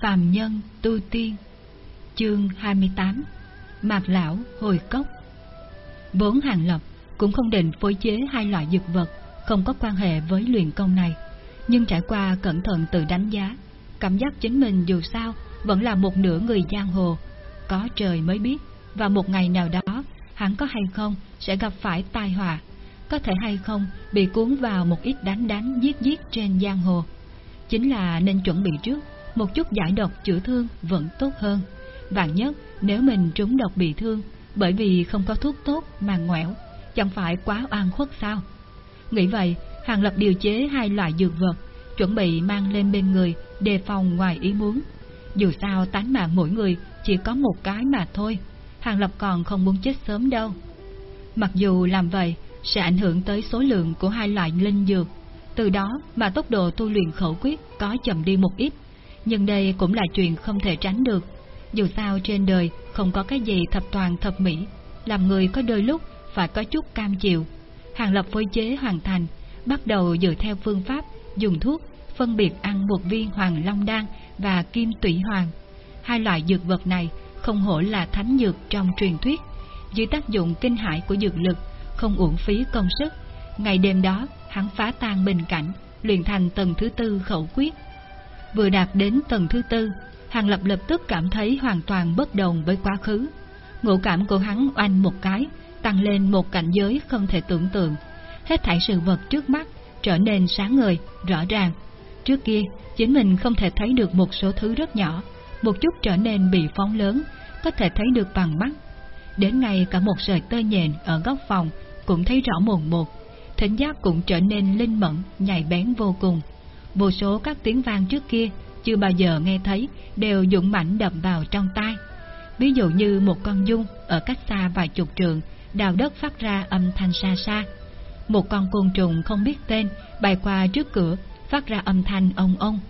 Phàm Nhân Tu Tiên Chương 28 Mạc Lão Hồi Cốc. Vốn Hàng Lập cũng không định phối chế hai loại dược vật không có quan hệ với luyện công này, nhưng trải qua cẩn thận tự đánh giá, cảm giác chính mình dù sao vẫn là một nửa người giang hồ, có trời mới biết, và một ngày nào đó hắn có hay không sẽ gặp phải tai họa, có thể hay không bị cuốn vào một ít đánh đánh giết giết trên giang hồ. Chính là nên chuẩn bị trước, một chút giải độc chữa thương vẫn tốt hơn. Vạn nhất nếu mình trúng độc bị thương bởi vì không có thuốc tốt mà ngoẻo, chẳng phải quá oan khuất sao? Nghĩ vậy, Hàng Lập điều chế hai loại dược vật, chuẩn bị mang lên bên người, đề phòng ngoài ý muốn. Dù sao tánh mạng mỗi người chỉ có một cái mà thôi, Hàng Lập còn không muốn chết sớm đâu. Mặc dù làm vậy sẽ ảnh hưởng tới số lượng của hai loại linh dược, từ đó mà tốc độ tu luyện khẩu quyết có chậm đi một ít, nhưng đây cũng là chuyện không thể tránh được. Dù sao trên đời không có cái gì thập toàn thập mỹ, làm người có đôi lúc phải có chút cam chịu. Hàng Lập phối chế hoàn thành, bắt đầu dựa theo phương pháp dùng thuốc phân biệt ăn một viên hoàng long đan và kim tủy hoàng. Hai loại dược vật này không hổ là thánh dược trong truyền thuyết, dưới tác dụng kinh hải của dược lực, không uổng phí công sức. Ngày đêm đó, hắn phá tan bình cảnh, luyện thành tầng thứ tư khẩu quyết. Vừa đạt đến tầng thứ tư, Hàng Lập lập tức cảm thấy hoàn toàn bất đồng với quá khứ. Ngộ cảm của hắn oanh một cái, tăng lên một cảnh giới không thể tưởng tượng. Hết thảy sự vật trước mắt trở nên sáng ngời, rõ ràng. Trước kia, chính mình không thể thấy được một số thứ rất nhỏ, một chút trở nên bị phóng lớn, có thể thấy được bằng mắt. Đến ngay cả một sợi tơ nhện ở góc phòng cũng thấy rõ mồn một, thính giác cũng trở nên linh mẫn, nhạy bén vô cùng. Vô số các tiếng vang trước kia chưa bao giờ nghe thấy đều dũng mãnh đập vào trong tai. Ví dụ như một con dung ở cách xa vài chục trường, đào đất phát ra âm thanh xa xa. Một con côn trùng không biết tên bay qua trước cửa, phát ra âm thanh ông ông.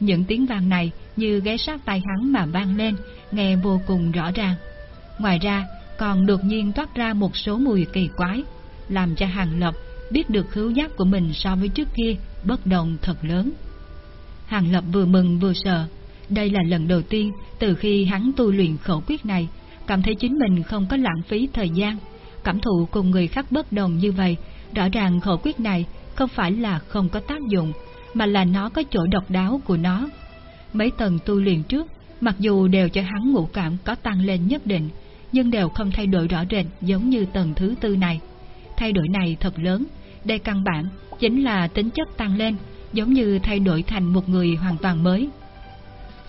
Những tiếng vang này như ghé sát tai hắn mà vang lên, nghe vô cùng rõ ràng. Ngoài ra, còn đột nhiên toát ra một số mùi kỳ quái, làm cho Hàng Lập biết được khứu giác của mình so với trước kia bất đồng thật lớn. Hàng Lập vừa mừng vừa sợ, đây là lần đầu tiên từ khi hắn tu luyện khẩu quyết này, cảm thấy chính mình không có lãng phí thời gian. Cảm thụ cùng người khác bất đồng như vậy, rõ ràng khẩu quyết này không phải là không có tác dụng, mà là nó có chỗ độc đáo của nó. Mấy tầng tu luyện trước, mặc dù đều cho hắn ngũ cảm có tăng lên nhất định, nhưng đều không thay đổi rõ rệt giống như tầng thứ tư này. Thay đổi này thật lớn, đây căn bản chính là tính chất tăng lên, giống như thay đổi thành một người hoàn toàn mới.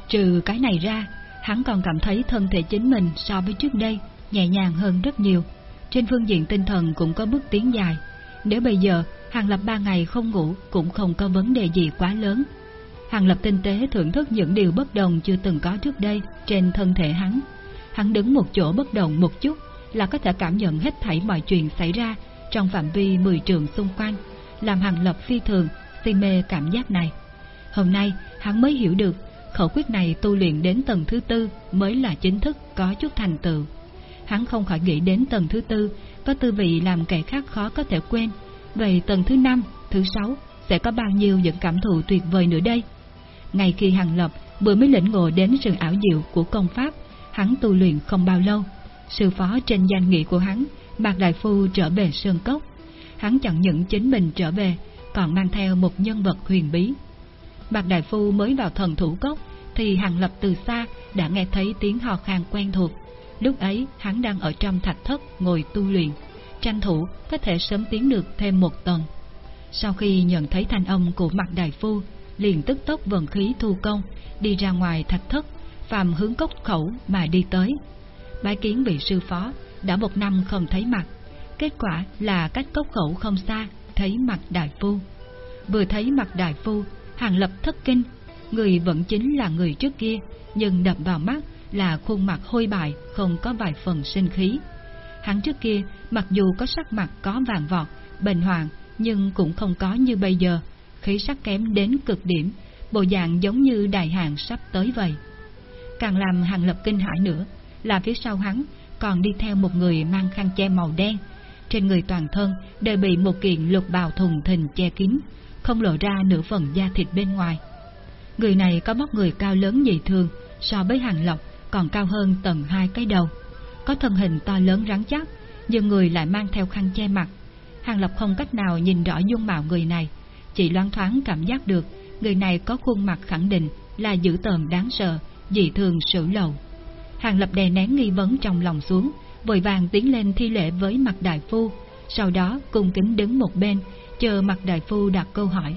Trừ cái này ra, hắn còn cảm thấy thân thể chính mình so với trước đây nhẹ nhàng hơn rất nhiều. Trên phương diện tinh thần cũng có bước tiến dài. Nếu bây giờ Hàng Lập ba ngày không ngủ cũng không có vấn đề gì quá lớn. Hàng Lập tinh tế thưởng thức những điều bất đồng chưa từng có trước đây trên thân thể hắn. Hắn đứng một chỗ bất động một chút là có thể cảm nhận hết thảy mọi chuyện xảy ra trong phạm vi 10 trường xung quanh, làm Hàng Lập phi thường si mê cảm giác này. Hôm nay, hắn mới hiểu được, khẩu quyết này tu luyện đến tầng thứ tư mới là chính thức có chút thành tựu. Hắn không khỏi nghĩ đến tầng thứ tư, có tư vị làm kẻ khác khó có thể quên. Vậy tầng thứ năm, thứ sáu sẽ có bao nhiêu những cảm thụ tuyệt vời nữa đây? ngay khi Hàng Lập vừa mới lĩnh ngộ đến sự ảo diệu của công pháp, hắn tu luyện không bao lâu. Sư phó trên danh nghĩa của hắn, Mạc Đại Phu trở về Sơn Cốc. Hắn chẳng những chính mình trở về, còn mang theo một nhân vật huyền bí. Bạc Đại Phu mới vào thần thủ cốc, thì Hàng Lập từ xa đã nghe thấy tiếng hò khan quen thuộc. Lúc ấy, hắn đang ở trong thạch thất ngồi tu luyện, tranh thủ có thể sớm tiến được thêm một tầng. Sau khi nhận thấy thanh âm của Mạc Đại Phu, liền tức tốc vận khí thu công, đi ra ngoài thạch thất, phàm hướng cốc khẩu mà đi tới. Bái kiến vị sư phó, đã một năm không thấy mặt. Kết quả là cách cốc khẩu không xa, thấy mặt đại phu. Vừa thấy mặt đại phu, hàng lập thất kinh, người vẫn chính là người trước kia, nhưng đập vào mắt là khuôn mặt hôi bại, không có vài phần sinh khí. Hắn trước kia, mặc dù có sắc mặt có vàng vọt, bệnh hoàng, nhưng cũng không có như bây giờ, khí sắc kém đến cực điểm, bộ dạng giống như đại hàng sắp tới vậy. Càng làm hàng lập kinh hãi nữa, là phía sau hắn còn đi theo một người mang khăn che màu đen, trên người toàn thân đều bị một kiện lục bào thùng thình che kín, không lộ ra nửa phần da thịt bên ngoài. Người này có bóc người cao lớn dị thường, so với Hàng lộc còn cao hơn tầng hai cái đầu. Có thân hình to lớn rắn chắc, nhưng người lại mang theo khăn che mặt. Hàng lộc không cách nào nhìn rõ dung mạo người này, chỉ loáng thoáng cảm giác được người này có khuôn mặt khẳng định là dữ tợn đáng sợ, dị thường sử lầu. Hàng Lập đè nén nghi vấn trong lòng xuống, vội vàng tiến lên thi lễ với mặt đại phu, sau đó cung kính đứng một bên, chờ mặt đại phu đặt câu hỏi.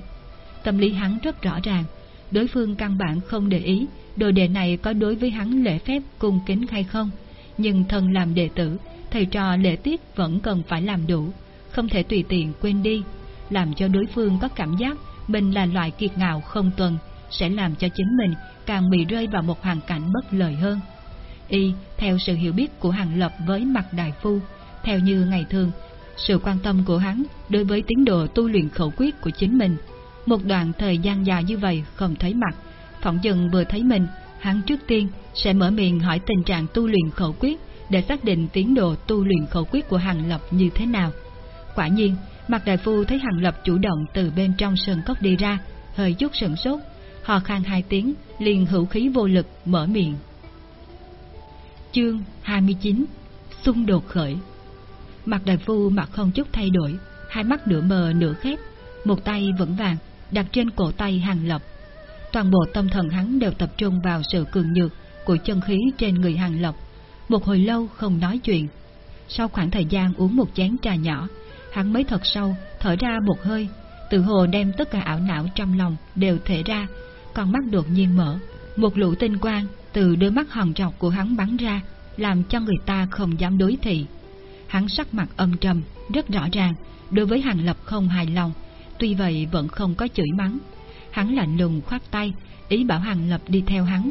Tâm lý hắn rất rõ ràng, đối phương căn bản không để ý đồ đệ này có đối với hắn lễ phép cung kính hay không, nhưng thân làm đệ tử, thầy trò lễ tiết vẫn cần phải làm đủ, không thể tùy tiện quên đi, làm cho đối phương có cảm giác mình là loại kiệt ngạo không tuần, sẽ làm cho chính mình càng bị rơi vào một hoàn cảnh bất lợi hơn. Y, theo sự hiểu biết của Hàng Lập với mặt đại phu, theo như ngày thường, sự quan tâm của hắn đối với tiến độ tu luyện khẩu quyết của chính mình. Một đoạn thời gian dài như vậy không thấy mặt, phỏng dừng vừa thấy mình, hắn trước tiên sẽ mở miệng hỏi tình trạng tu luyện khẩu quyết để xác định tiến độ tu luyện khẩu quyết của Hàng Lập như thế nào. Quả nhiên, mặt đại phu thấy Hàng Lập chủ động từ bên trong sân cốc đi ra, hơi chút sửng sốt, hò khan hai tiếng, liền hữu khí vô lực mở miệng. Chương 29 Xung đột khởi Mặt đại phu mặt không chút thay đổi, hai mắt nửa mờ nửa khép, một tay vững vàng đặt trên cổ tay Hàng Lập. Toàn bộ tâm thần hắn đều tập trung vào sự cường nhược của chân khí trên người Hàng Lập. Một hồi lâu không nói chuyện. Sau khoảng thời gian uống một chén trà nhỏ, hắn mới thật sâu thở ra một hơi, tự hồ đem tất cả ảo não trong lòng đều thể ra, con mắt đột nhiên mở, một lũ tinh quang từ đôi mắt hòn trọc của hắn bắn ra, làm cho người ta không dám đối thị. Hắn sắc mặt âm trầm, rất rõ ràng, đối với Hàng Lập không hài lòng, tuy vậy vẫn không có chửi mắng. Hắn lạnh lùng khoát tay, ý bảo Hàng Lập đi theo hắn.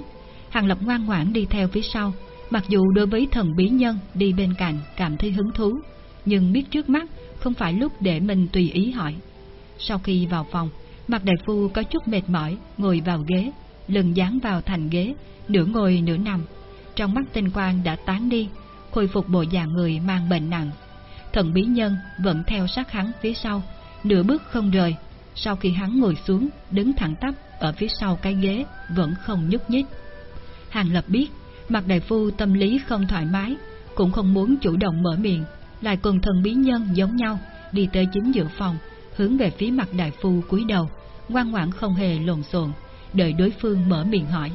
Hàng Lập ngoan ngoãn đi theo phía sau, mặc dù đối với thần bí nhân đi bên cạnh cảm thấy hứng thú, nhưng biết trước mắt không phải lúc để mình tùy ý hỏi. Sau khi vào phòng, mặt đại phu có chút mệt mỏi, ngồi vào ghế, lưng dán vào thành ghế, nửa ngồi nửa nằm. Trong mắt tinh quang đã tán đi, khôi phục bộ dạng người mang bệnh nặng. Thần bí nhân vẫn theo sát hắn phía sau, nửa bước không rời. Sau khi hắn ngồi xuống, đứng thẳng tắp ở phía sau cái ghế, vẫn không nhúc nhích. Hàng Lập biết, mặt đại phu tâm lý không thoải mái, cũng không muốn chủ động mở miệng, lại cùng thần bí nhân giống nhau, đi tới chính giữa phòng, hướng về phía mặt đại phu cúi đầu, ngoan ngoãn không hề lộn xộn, đợi đối phương mở miệng hỏi.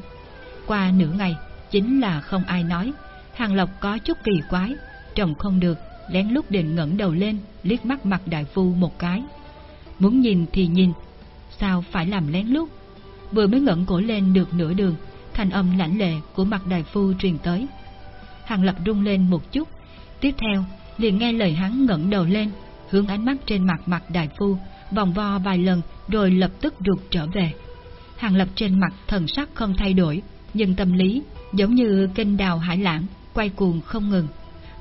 Qua nửa ngày, chính là không ai nói, Hàng Lộc có chút kỳ quái, trồng không được, lén lút định ngẩng đầu lên, liếc mắt mặt đại phu một cái. Muốn nhìn thì nhìn, sao phải làm lén lút? Vừa mới ngẩng cổ lên được nửa đường, thanh âm lãnh lệ của mặt đại phu truyền tới. Hàng Lập rung lên một chút, tiếp theo liền nghe lời hắn ngẩng đầu lên, hướng ánh mắt trên mặt mặt đại phu, vòng vo vài lần rồi lập tức rụt trở về. Hàng Lập trên mặt thần sắc không thay đổi, nhưng tâm lý giống như kênh đào hải lãng, quay cuồng không ngừng.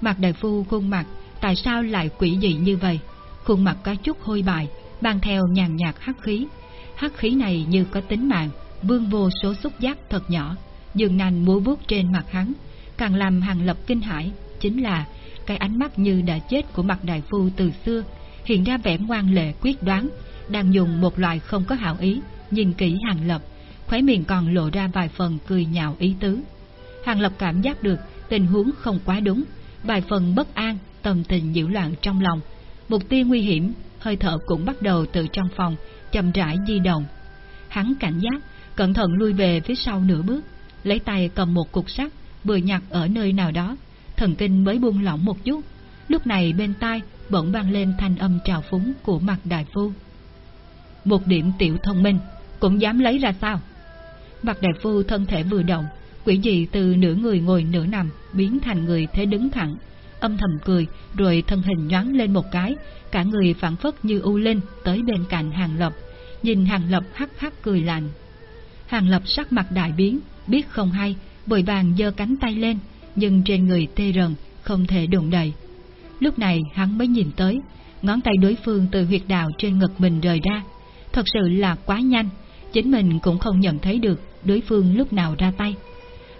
Mặt đại phu khuôn mặt tại sao lại quỷ dị như vậy? Khuôn mặt có chút hôi bại, mang theo nhàn nhạt hắc khí. Hắc khí này như có tính mạng, vương vô số xúc giác thật nhỏ, dường nành múa vuốt trên mặt hắn, càng làm hàng lập kinh hãi, chính là cái ánh mắt như đã chết của mặt đại phu từ xưa, hiện ra vẻ ngoan lệ quyết đoán, đang dùng một loại không có hảo ý, nhìn kỹ hàng lập, khóe miệng còn lộ ra vài phần cười nhạo ý tứ. Hàng lập cảm giác được tình huống không quá đúng, vài phần bất an, tâm tình nhiễu loạn trong lòng. Mục tiêu nguy hiểm, hơi thở cũng bắt đầu từ trong phòng, chậm rãi di động. Hắn cảnh giác, cẩn thận lui về phía sau nửa bước, lấy tay cầm một cục sắt, vừa nhặt ở nơi nào đó, thần kinh mới buông lỏng một chút. Lúc này bên tai bỗng vang lên thanh âm trào phúng của mặt đại phu. Một điểm tiểu thông minh, cũng dám lấy ra sao? Mặt đại phu thân thể vừa động, quỷ dị từ nửa người ngồi nửa nằm biến thành người thế đứng thẳng, âm thầm cười, rồi thân hình nhoáng lên một cái, cả người phản phất như u linh tới bên cạnh Hàng Lập, nhìn Hàng Lập hắc hắc cười lạnh. Hàng Lập sắc mặt đại biến, biết không hay, bồi vàng giơ cánh tay lên, nhưng trên người tê rần, không thể đụng đầy Lúc này hắn mới nhìn tới, ngón tay đối phương từ huyệt đạo trên ngực mình rời ra. Thật sự là quá nhanh, chính mình cũng không nhận thấy được đối phương lúc nào ra tay.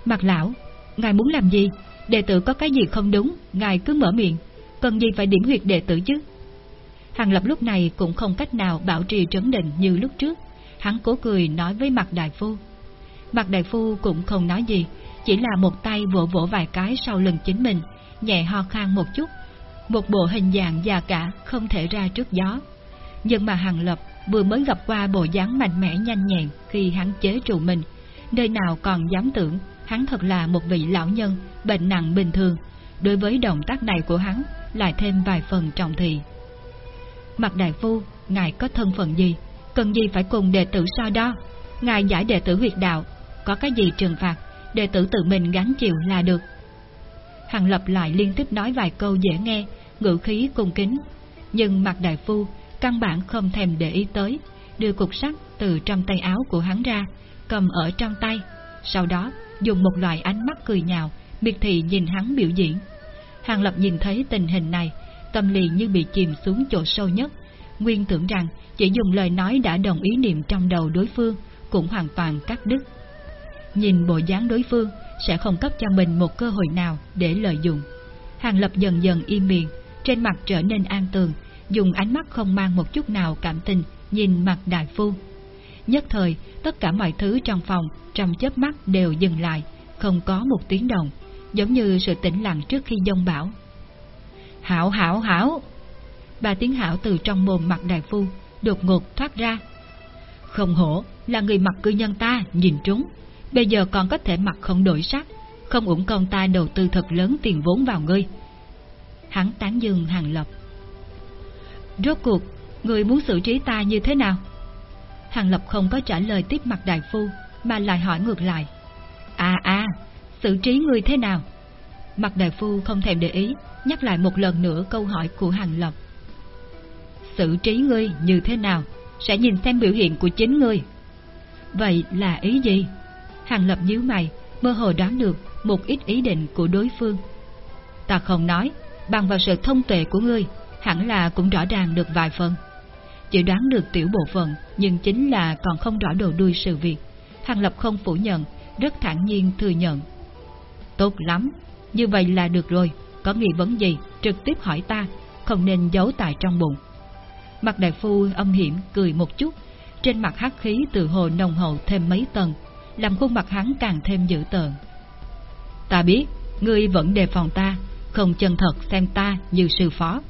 Mặt lão, ngài muốn làm gì? Đệ tử có cái gì không đúng, ngài cứ mở miệng, cần gì phải điểm huyệt đệ tử chứ? Hàng Lập lúc này cũng không cách nào bảo trì trấn định như lúc trước, hắn cố cười nói với mặt đại phu. Mặt đại phu cũng không nói gì, chỉ là một tay vỗ vỗ vài cái sau lưng chính mình, nhẹ ho khan một chút, một bộ hình dạng già cả không thể ra trước gió. Nhưng mà Hàng Lập vừa mới gặp qua bộ dáng mạnh mẽ nhanh nhẹn khi hắn chế trụ mình, nơi nào còn dám tưởng hắn thật là một vị lão nhân, bệnh nặng bình thường, đối với động tác này của hắn lại thêm vài phần trọng thị. Mặt đại phu, ngài có thân phận gì, cần gì phải cùng đệ tử so đo, ngài giải đệ tử huyệt đạo, có cái gì trừng phạt, đệ tử tự mình gánh chịu là được. Hàng Lập lại liên tiếp nói vài câu dễ nghe, ngữ khí cung kính, nhưng mặt đại phu căn bản không thèm để ý tới, đưa cục sắt từ trong tay áo của hắn ra, cầm ở trong tay, sau đó dùng một loại ánh mắt cười nhạo, miệt thị nhìn hắn biểu diễn. Hàng Lập nhìn thấy tình hình này, tâm lý như bị chìm xuống chỗ sâu nhất, nguyên tưởng rằng chỉ dùng lời nói đã đồng ý niệm trong đầu đối phương, cũng hoàn toàn cắt đứt. Nhìn bộ dáng đối phương sẽ không cấp cho mình một cơ hội nào để lợi dụng. Hàng Lập dần dần im miệng, trên mặt trở nên an tường, dùng ánh mắt không mang một chút nào cảm tình nhìn mặt đại phu. Nhất thời, tất cả mọi thứ trong phòng trong chớp mắt đều dừng lại, không có một tiếng động, giống như sự tĩnh lặng trước khi dông bão. Hảo hảo hảo! Ba tiếng hảo từ trong mồm mặt đại phu, đột ngột thoát ra. Không hổ, là người mặt cư nhân ta, nhìn trúng, bây giờ còn có thể mặt không đổi sắc, không ủng công ta đầu tư thật lớn tiền vốn vào ngươi. Hắn tán dương hàng lập. Rốt cuộc, người muốn xử trí ta như thế nào? Hàng Lập không có trả lời tiếp mặt đại phu, mà lại hỏi ngược lại. À à, xử trí người thế nào? Mặt đại phu không thèm để ý, nhắc lại một lần nữa câu hỏi của Hàng Lập. Xử trí ngươi như thế nào? Sẽ nhìn xem biểu hiện của chính ngươi. Vậy là ý gì? Hàng Lập nhíu mày, mơ hồ đoán được một ít ý định của đối phương. Ta không nói, bằng vào sự thông tuệ của ngươi, hẳn là cũng rõ ràng được vài phần. Chỉ đoán được tiểu bộ phận, nhưng chính là còn không rõ đầu đuôi sự việc. Hàng Lập không phủ nhận, rất thản nhiên thừa nhận. Tốt lắm, như vậy là được rồi, có nghi vấn gì, trực tiếp hỏi ta, không nên giấu tại trong bụng. Mặt đại phu âm hiểm cười một chút, trên mặt hắc khí từ hồ nồng hậu thêm mấy tầng, làm khuôn mặt hắn càng thêm dữ tợn. Ta biết, ngươi vẫn đề phòng ta, không chân thật xem ta như sư phó.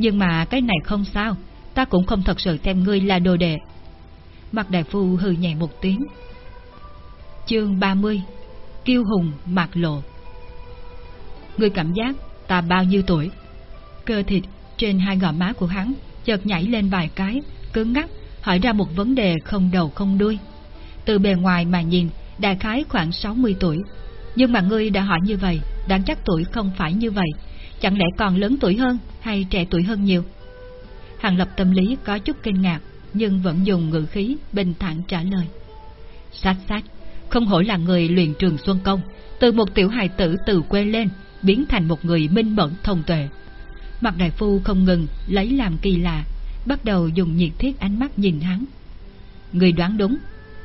Nhưng mà cái này không sao, ta cũng không thật sự xem ngươi là đồ đệ. Mặt đại phu hừ nhẹ một tiếng. Chương 30 Kiêu hùng mạc lộ Ngươi cảm giác ta bao nhiêu tuổi? Cơ thịt trên hai gò má của hắn chợt nhảy lên vài cái, cứng ngắc, hỏi ra một vấn đề không đầu không đuôi. Từ bề ngoài mà nhìn, đại khái khoảng 60 tuổi. Nhưng mà ngươi đã hỏi như vậy, đáng chắc tuổi không phải như vậy. Chẳng lẽ còn lớn tuổi hơn hay trẻ tuổi hơn nhiều? Hàng lập tâm lý có chút kinh ngạc, nhưng vẫn dùng ngữ khí bình thản trả lời. Sát sát, không hổ là người luyện trường Xuân Công, từ một tiểu hài tử từ quê lên, biến thành một người minh mẫn thông tuệ. Mặt đại phu không ngừng lấy làm kỳ lạ, bắt đầu dùng nhiệt thiết ánh mắt nhìn hắn. Người đoán đúng,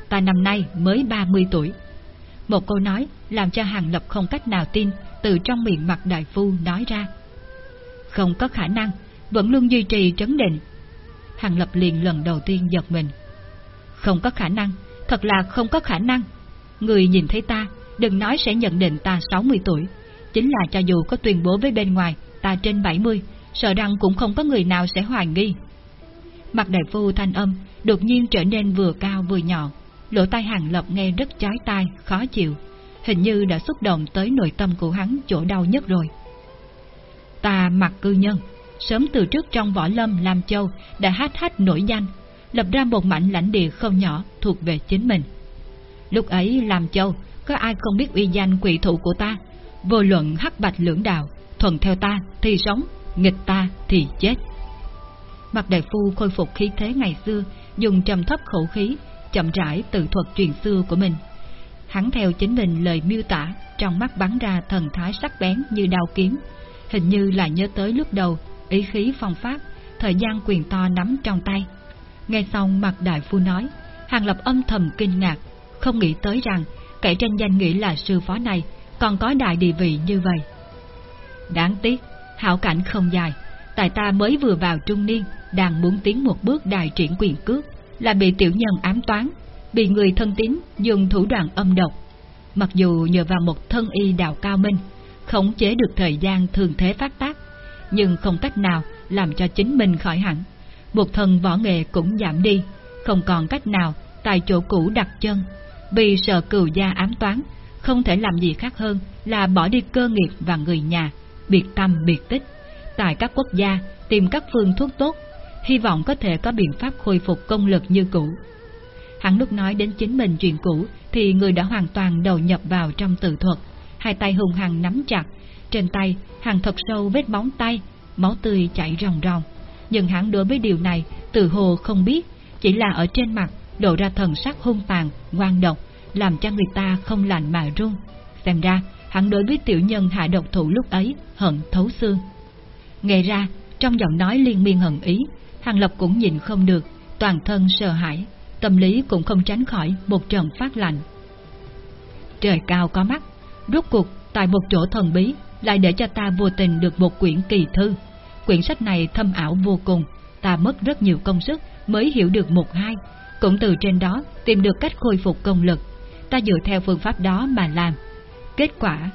ta năm nay mới 30 tuổi. Một câu nói làm cho Hàng Lập không cách nào tin từ trong miệng mặt đại phu nói ra. Không có khả năng, vẫn luôn duy trì trấn định. Hàng Lập liền lần đầu tiên giật mình. Không có khả năng, thật là không có khả năng. Người nhìn thấy ta, đừng nói sẽ nhận định ta 60 tuổi. Chính là cho dù có tuyên bố với bên ngoài ta trên 70, sợ rằng cũng không có người nào sẽ hoài nghi. Mặt đại phu thanh âm đột nhiên trở nên vừa cao vừa nhỏ, lỗ tai hàng lập nghe rất chói tai, khó chịu, hình như đã xúc động tới nội tâm của hắn chỗ đau nhất rồi. Ta mặc cư nhân, sớm từ trước trong võ lâm Lam Châu đã hát hát nổi danh, lập ra một mảnh lãnh địa không nhỏ thuộc về chính mình. Lúc ấy Lam Châu, có ai không biết uy danh quỷ thủ của ta, vô luận hắc bạch lưỡng đạo, thuận theo ta thì sống, nghịch ta thì chết. Mặt đại phu khôi phục khí thế ngày xưa, dùng trầm thấp khẩu khí, chậm rãi tự thuật truyền xưa của mình. Hắn theo chính mình lời miêu tả, trong mắt bắn ra thần thái sắc bén như đao kiếm, hình như là nhớ tới lúc đầu, ý khí phong phát, thời gian quyền to nắm trong tay. Nghe xong mặt đại phu nói, Hàng Lập âm thầm kinh ngạc, không nghĩ tới rằng kẻ tranh danh nghĩ là sư phó này còn có đại địa vị như vậy. Đáng tiếc, hảo cảnh không dài, tại ta mới vừa vào trung niên, đang muốn tiến một bước đại triển quyền cước, là bị tiểu nhân ám toán, bị người thân tín dùng thủ đoạn âm độc. Mặc dù nhờ vào một thân y đạo cao minh, khống chế được thời gian thường thế phát tác, nhưng không cách nào làm cho chính mình khỏi hẳn. Một thân võ nghệ cũng giảm đi, không còn cách nào tại chỗ cũ đặt chân. Vì sợ cừu gia ám toán, không thể làm gì khác hơn là bỏ đi cơ nghiệp và người nhà, biệt tâm biệt tích. Tại các quốc gia tìm các phương thuốc tốt, hy vọng có thể có biện pháp khôi phục công lực như cũ. Hắn lúc nói đến chính mình chuyện cũ thì người đã hoàn toàn đầu nhập vào trong tự thuật, hai tay hùng hằng nắm chặt, trên tay hàng thật sâu vết móng tay, máu tươi chảy ròng ròng. Nhưng hắn đối với điều này tự hồ không biết, chỉ là ở trên mặt lộ ra thần sắc hung tàn, ngoan độc, làm cho người ta không lạnh mà run. Xem ra, hắn đối với tiểu nhân hạ độc thủ lúc ấy hận thấu xương. Nghe ra, trong giọng nói liên miên hận ý, Hàng Lập cũng nhìn không được, toàn thân sợ hãi, tâm lý cũng không tránh khỏi một trận phát lạnh. Trời cao có mắt, rốt cuộc tại một chỗ thần bí lại để cho ta vô tình được một quyển kỳ thư. Quyển sách này thâm ảo vô cùng, ta mất rất nhiều công sức mới hiểu được một hai, cũng từ trên đó tìm được cách khôi phục công lực. Ta dựa theo phương pháp đó mà làm. Kết quả...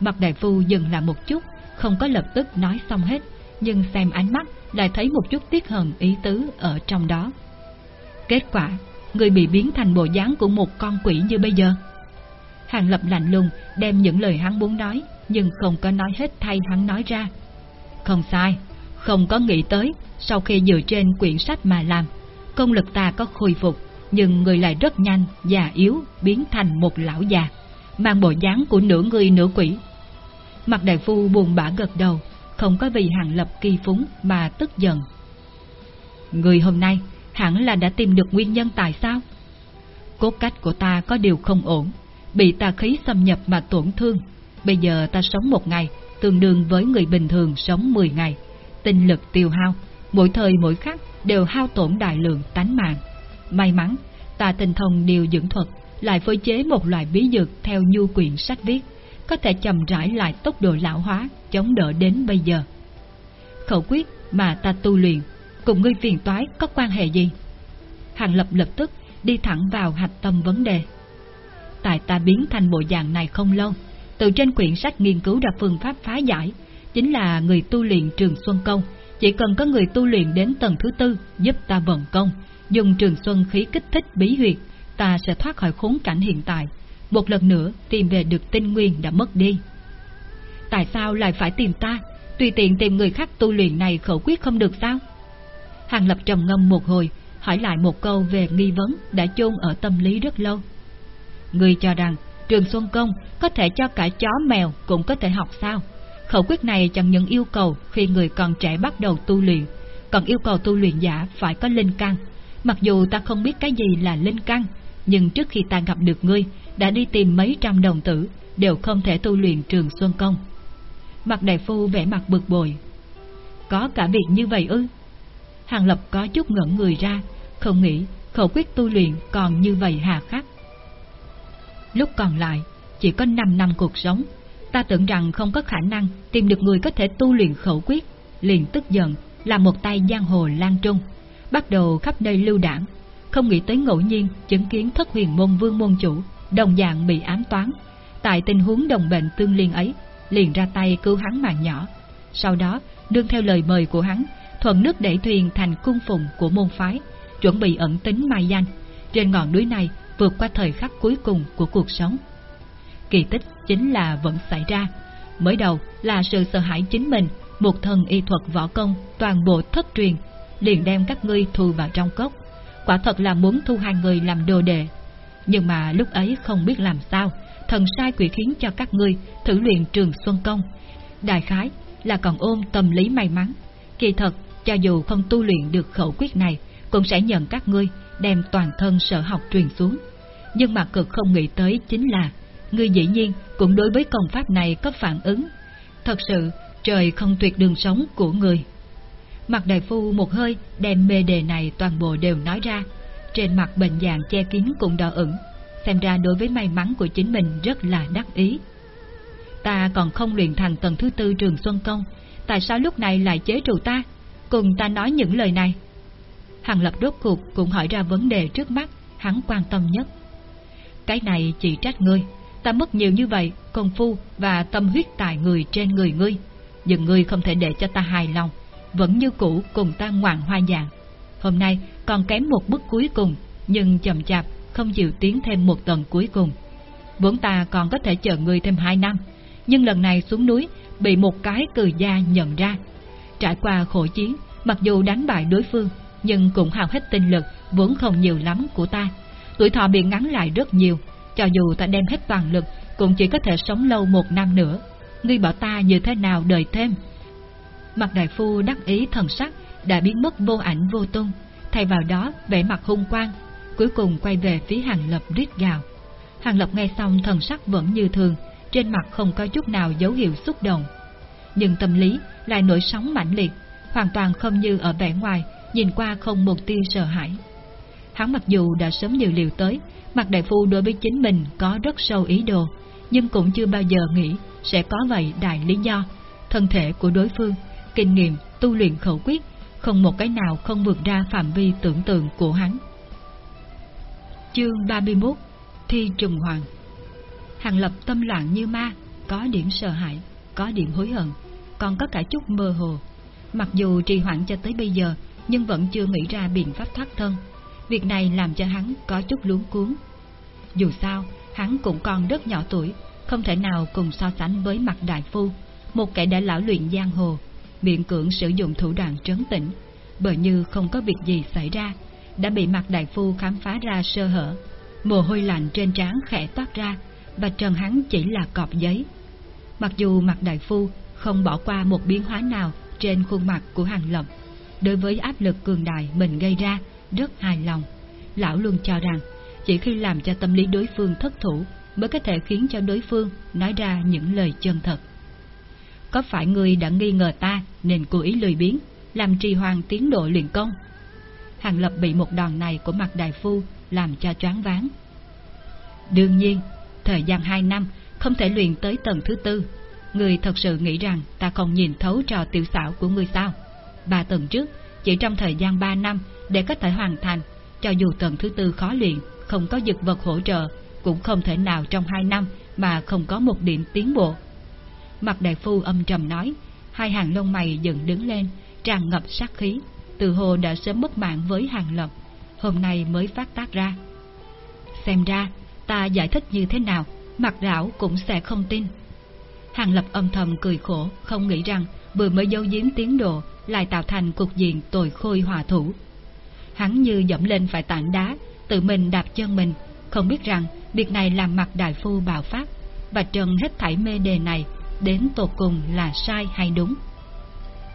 Mặt đại phu dừng lại một chút, không có lập tức nói xong hết, nhưng xem ánh mắt lại thấy một chút tiếc hận ý tứ ở trong đó. Kết quả, người bị biến thành bộ dáng của một con quỷ như bây giờ. Hàng lập lạnh lùng đem những lời hắn muốn nói, nhưng không có nói hết thay hắn nói ra. Không sai, không có nghĩ tới sau khi dựa trên quyển sách mà làm, công lực ta có khôi phục, nhưng người lại rất nhanh, già yếu, biến thành một lão già, mang bộ dáng của nửa người nửa quỷ. Mặt đại phu buồn bã gật đầu, không có vì hàng lập kỳ phúng mà tức giận. Người hôm nay hẳn là đã tìm được nguyên nhân tại sao? Cốt cách của ta có điều không ổn, bị tà khí xâm nhập mà tổn thương. Bây giờ ta sống một ngày, tương đương với người bình thường sống 10 ngày. Tinh lực tiêu hao, mỗi thời mỗi khắc đều hao tổn đại lượng tánh mạng. May mắn, ta tinh thông điều dưỡng thuật, lại phối chế một loại bí dược theo nhu quyển sách viết, có thể chậm rãi lại tốc độ lão hóa, chống đỡ đến bây giờ. Khẩu quyết mà ta tu luyện, cùng ngươi phiền toái có quan hệ gì? Hàng Lập lập tức đi thẳng vào hạch tâm vấn đề. Tại ta biến thành bộ dạng này không lâu, từ trên quyển sách nghiên cứu ra phương pháp phá giải, chính là người tu luyện trường Xuân Công, chỉ cần có người tu luyện đến tầng thứ tư giúp ta vận công, dùng trường Xuân khí kích thích bí huyệt, ta sẽ thoát khỏi khốn cảnh hiện tại, một lần nữa tìm về được tinh nguyên đã mất đi. Tại sao lại phải tìm ta? Tùy tiện tìm người khác tu luyện này khẩu quyết không được sao? Hàng Lập trầm ngâm một hồi, hỏi lại một câu về nghi vấn đã chôn ở tâm lý rất lâu. Người cho rằng Trường Xuân Công có thể cho cả chó mèo cũng có thể học sao? Khẩu quyết này chẳng những yêu cầu khi người còn trẻ bắt đầu tu luyện, còn yêu cầu tu luyện giả phải có linh căn. Mặc dù ta không biết cái gì là linh căn, nhưng trước khi ta gặp được ngươi, đã đi tìm mấy trăm đồng tử, đều không thể tu luyện Trường Xuân Công. Mặt đại phu vẻ mặt bực bội. Có cả việc như vậy ư? Hàng Lập có chút ngẩn người ra, không nghĩ khẩu quyết tu luyện còn như vậy hà khắc. Lúc còn lại, chỉ có 5 năm cuộc sống, ta tưởng rằng không có khả năng tìm được người có thể tu luyện khẩu quyết, liền tức giận, làm một tay giang hồ lan trung, bắt đầu khắp nơi lưu đảng, không nghĩ tới ngẫu nhiên chứng kiến thất huyền môn vương môn chủ, đồng dạng bị ám toán. Tại tình huống đồng bệnh tương liên ấy, liền ra tay cứu hắn mà nhỏ. Sau đó, đương theo lời mời của hắn, thuận nước đẩy thuyền thành cung phụng của môn phái, chuẩn bị ẩn tính mai danh. Trên ngọn núi này vượt qua thời khắc cuối cùng của cuộc sống. Kỳ tích chính là vẫn xảy ra. Mới đầu là sự sợ hãi chính mình, một thần y thuật võ công toàn bộ thất truyền, liền đem các ngươi thu vào trong cốc. Quả thật là muốn thu hai người làm đồ đệ. Nhưng mà lúc ấy không biết làm sao, thần sai quỷ khiến cho các ngươi thử luyện trường Xuân Công. Đại khái là còn ôm tâm lý may mắn. Kỳ thật, cho dù không tu luyện được khẩu quyết này, cũng sẽ nhận các ngươi đem toàn thân sở học truyền xuống. Nhưng mà cực không nghĩ tới chính là, ngươi dĩ nhiên cũng đối với công pháp này có phản ứng. Thật sự, trời không tuyệt đường sống của người. Mặt đại phu một hơi đem mê đề này toàn bộ đều nói ra, trên mặt bệnh dạng che kín cũng đỏ ửng, xem ra đối với may mắn của chính mình rất là đắc ý. Ta còn không luyện thành tầng thứ tư trường Xuân Công, tại sao lúc này lại chế trụ ta? Cùng ta nói những lời này. Hàng Lập rốt cuộc cũng hỏi ra vấn đề trước mắt, hắn quan tâm nhất. Cái này chỉ trách ngươi, ta mất nhiều như vậy, công phu và tâm huyết tài người trên người ngươi, nhưng ngươi không thể để cho ta hài lòng, vẫn như cũ cùng ta ngoạn hoa dạng. Hôm nay còn kém một bước cuối cùng, nhưng chậm chạp không chịu tiến thêm một tầng cuối cùng. Vốn ta còn có thể chờ ngươi thêm hai năm, nhưng lần này xuống núi bị một cái cười da nhận ra. Trải qua khổ chiến, mặc dù đánh bại đối phương, nhưng cũng hao hết tinh lực vốn không nhiều lắm của ta. Tuổi thọ bị ngắn lại rất nhiều, cho dù ta đem hết toàn lực cũng chỉ có thể sống lâu một năm nữa. Ngươi bảo ta như thế nào đời thêm? Mặt đại phu đắc ý thần sắc đã biến mất vô ảnh vô tung, thay vào đó vẻ mặt hung quang, cuối cùng quay về phía hàng lập rít gào. Hàng lập nghe xong thần sắc vẫn như thường, trên mặt không có chút nào dấu hiệu xúc động. Nhưng tâm lý lại nổi sóng mãnh liệt, hoàn toàn không như ở vẻ ngoài, nhìn qua không một tia sợ hãi. Hắn mặc dù đã sớm dự liệu tới, mặt đại phu đối với chính mình có rất sâu ý đồ, nhưng cũng chưa bao giờ nghĩ sẽ có vậy đại lý do. Thân thể của đối phương, kinh nghiệm, tu luyện khẩu quyết, không một cái nào không vượt ra phạm vi tưởng tượng của hắn. Chương 31 Thi Trùng Hoàng Hàng lập tâm loạn như ma, có điểm sợ hãi, có điểm hối hận, còn có cả chút mơ hồ. Mặc dù trì hoãn cho tới bây giờ, nhưng vẫn chưa nghĩ ra biện pháp thoát thân. Việc này làm cho hắn có chút luống cuốn. Dù sao, hắn cũng còn rất nhỏ tuổi, không thể nào cùng so sánh với mặt đại phu, một kẻ đã lão luyện giang hồ, miệng cưỡng sử dụng thủ đoạn trấn tĩnh, bởi như không có việc gì xảy ra, đã bị mặt đại phu khám phá ra sơ hở. Mồ hôi lạnh trên trán khẽ toát ra, và trần hắn chỉ là cọp giấy. Mặc dù mặt đại phu không bỏ qua một biến hóa nào trên khuôn mặt của hàng lập, đối với áp lực cường đại mình gây ra, rất hài lòng. Lão luôn cho rằng, chỉ khi làm cho tâm lý đối phương thất thủ mới có thể khiến cho đối phương nói ra những lời chân thật. Có phải người đã nghi ngờ ta nên cố ý lười biếng, làm trì hoãn tiến độ luyện công? Hàng Lập bị một đòn này của mặt đại phu làm cho choáng váng. Đương nhiên, thời gian hai năm không thể luyện tới tầng thứ tư. Người thật sự nghĩ rằng ta không nhìn thấu trò tiểu xảo của người sao? Ba tuần trước, chỉ trong thời gian ba năm để có thể hoàn thành, cho dù tầng thứ tư khó luyện, không có dược vật hỗ trợ, cũng không thể nào trong hai năm mà không có một điểm tiến bộ. Mặt đại phu âm trầm nói, hai hàng lông mày dựng đứng lên, tràn ngập sát khí, từ hồ đã sớm mất mạng với hàng lập, hôm nay mới phát tác ra. Xem ra, ta giải thích như thế nào, mặt rảo cũng sẽ không tin. Hàng lập âm thầm cười khổ, không nghĩ rằng vừa mới giấu giếm tiến độ lại tạo thành cục diện tồi khôi hòa thủ. Hắn như dẫm lên phải tảng đá, tự mình đạp chân mình, không biết rằng việc này làm mặt đại phu bạo phát, và trần hết thảy mê đề này đến tột cùng là sai hay đúng.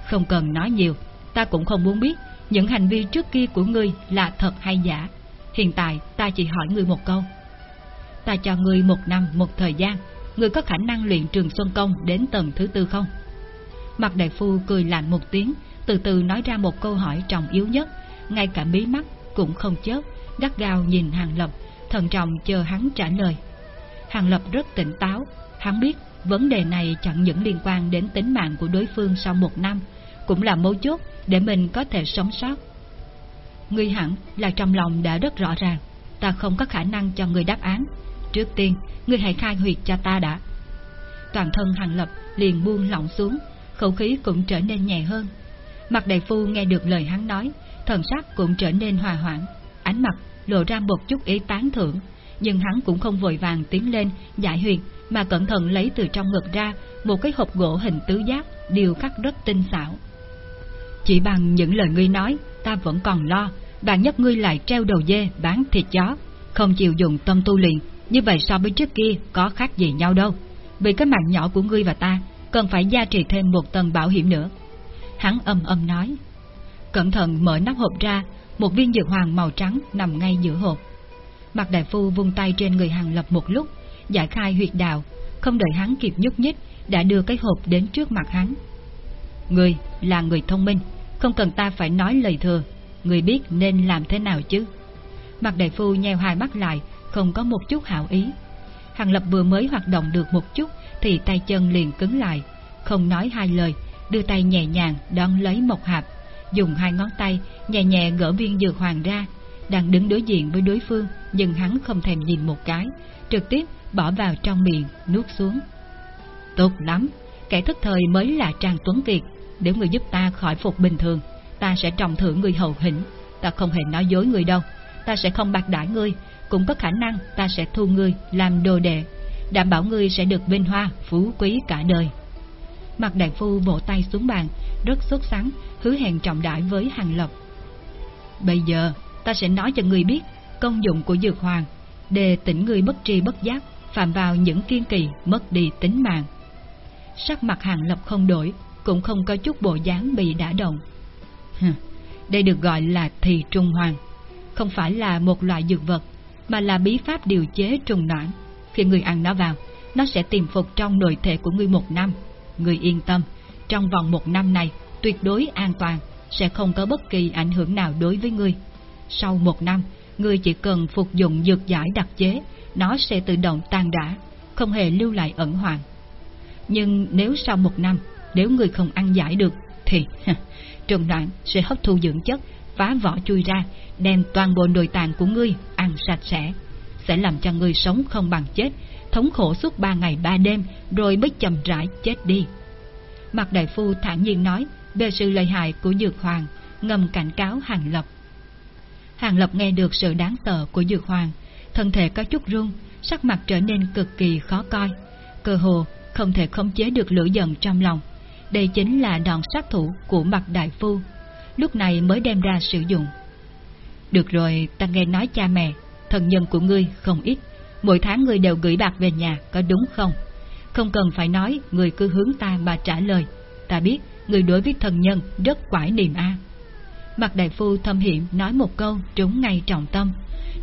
Không cần nói nhiều, ta cũng không muốn biết những hành vi trước kia của ngươi là thật hay giả. Hiện tại ta chỉ hỏi ngươi một câu. Ta cho ngươi một năm một thời gian, ngươi có khả năng luyện trường Xuân Công đến tầng thứ tư không? Mặt đại phu cười lạnh một tiếng, từ từ nói ra một câu hỏi trọng yếu nhất, ngay cả mí mắt cũng không chớp, gắt gao nhìn Hàng Lập, thần trọng chờ hắn trả lời. Hàng Lập rất tỉnh táo, hắn biết vấn đề này chẳng những liên quan đến tính mạng của đối phương sau một năm, cũng là mấu chốt để mình có thể sống sót. Ngươi hẳn là trong lòng đã rất rõ ràng, ta không có khả năng cho người đáp án. Trước tiên, ngươi hãy khai huyệt cho ta đã. Toàn thân Hàng Lập liền buông lỏng xuống, khẩu khí cũng trở nên nhẹ hơn. Mặt đại phu nghe được lời hắn nói, thần sắc cũng trở nên hòa hoãn, ánh mặt lộ ra một chút ý tán thưởng, nhưng hắn cũng không vội vàng tiến lên giải huyệt mà cẩn thận lấy từ trong ngực ra một cái hộp gỗ hình tứ giác, điều khắc rất tinh xảo. Chỉ bằng những lời ngươi nói, ta vẫn còn lo, bạn nhất ngươi lại treo đầu dê bán thịt chó, không chịu dùng tâm tu luyện, như vậy so với trước kia có khác gì nhau đâu. Vì cái mạng nhỏ của ngươi và ta, cần phải gia trì thêm một tầng bảo hiểm nữa. Hắn âm âm nói. Cẩn thận mở nắp hộp ra, một viên dược hoàng màu trắng nằm ngay giữa hộp. Mặt đại phu vung tay trên người hàng lập một lúc, giải khai huyệt đạo, không đợi hắn kịp nhúc nhích, đã đưa cái hộp đến trước mặt hắn. Người là người thông minh, không cần ta phải nói lời thừa, người biết nên làm thế nào chứ. Mặt đại phu nheo hai mắt lại, không có một chút hảo ý. Hàng lập vừa mới hoạt động được một chút, thì tay chân liền cứng lại, không nói hai lời, đưa tay nhẹ nhàng đón lấy một hạt, dùng hai ngón tay nhẹ nhẹ gỡ viên dược hoàng ra, đang đứng đối diện với đối phương, nhưng hắn không thèm nhìn một cái, trực tiếp bỏ vào trong miệng, nuốt xuống. Tốt lắm, kẻ thức thời mới là Trang Tuấn Kiệt, nếu người giúp ta khỏi phục bình thường, ta sẽ trọng thưởng người hậu hĩnh, ta không hề nói dối người đâu, ta sẽ không bạc đãi ngươi, cũng có khả năng ta sẽ thu ngươi làm đồ đệ, đảm bảo ngươi sẽ được vinh hoa, phú quý cả đời. Mặt đại phu vỗ tay xuống bàn, rất xuất sắng, hứa hẹn trọng đại với Hàng Lập. Bây giờ, ta sẽ nói cho ngươi biết công dụng của dược hoàng, để tỉnh ngươi bất tri bất giác, phạm vào những kiên kỳ mất đi tính mạng. Sắc mặt Hàng Lập không đổi, cũng không có chút bộ dáng bị đả động. Đây được gọi là thị trung hoàng, không phải là một loại dược vật, mà là bí pháp điều chế trùng noãn. Khi người ăn nó vào, nó sẽ tiềm phục trong nội thể của ngươi một năm. Người yên tâm, trong vòng một năm này, tuyệt đối an toàn, sẽ không có bất kỳ ảnh hưởng nào đối với ngươi. Sau một năm, ngươi chỉ cần phục dụng dược giải đặc chế, nó sẽ tự động tan rã, không hề lưu lại ẩn hoàng. Nhưng nếu sau một năm, nếu người không ăn giải được, thì trùng đoạn sẽ hấp thu dưỡng chất, phá vỏ chui ra, đem toàn bộ nội tạng của ngươi ăn sạch sẽ, sẽ làm cho ngươi sống không bằng chết, thống khổ suốt ba ngày ba đêm, rồi mới chậm rãi chết đi. Mặt đại phu thản nhiên nói về sự lợi hại của Dược Hoàng, ngầm cảnh cáo Hàng Lập. Hàng Lập nghe được sự đáng sợ của Dược Hoàng, thân thể có chút run, sắc mặt trở nên cực kỳ khó coi, cơ hồ không thể khống chế được lửa giận trong lòng. Đây chính là đòn sát thủ của mặt đại phu, lúc này mới đem ra sử dụng. Được rồi, ta nghe nói cha mẹ, thần nhân của ngươi không ít, mỗi tháng ngươi đều gửi bạc về nhà, có đúng không? Không cần phải nói, người cứ hướng ta mà trả lời. Ta biết, người đối với thần nhân rất quải niềm a. Mặt đại phu thâm hiểm nói một câu trúng ngay trọng tâm.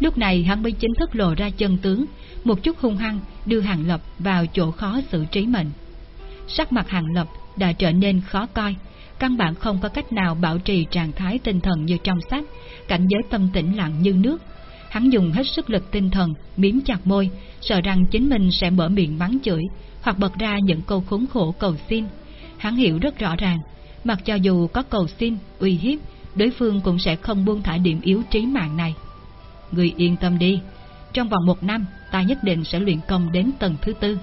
Lúc này hắn mới chính thức lộ ra chân tướng, một chút hung hăng đưa Hàng Lập vào chỗ khó xử trí mình. Sắc mặt Hàng Lập đã trở nên khó coi, căn bản không có cách nào bảo trì trạng thái tinh thần như trong sách, cảnh giới tâm tĩnh lặng như nước. Hắn dùng hết sức lực tinh thần, miếm chặt môi, sợ rằng chính mình sẽ mở miệng mắng chửi, hoặc bật ra những câu khốn khổ cầu xin. Hắn hiểu rất rõ ràng, mặc cho dù có cầu xin, uy hiếp, đối phương cũng sẽ không buông thả điểm yếu trí mạng này. Người yên tâm đi, trong vòng một năm ta nhất định sẽ luyện công đến tầng thứ tư.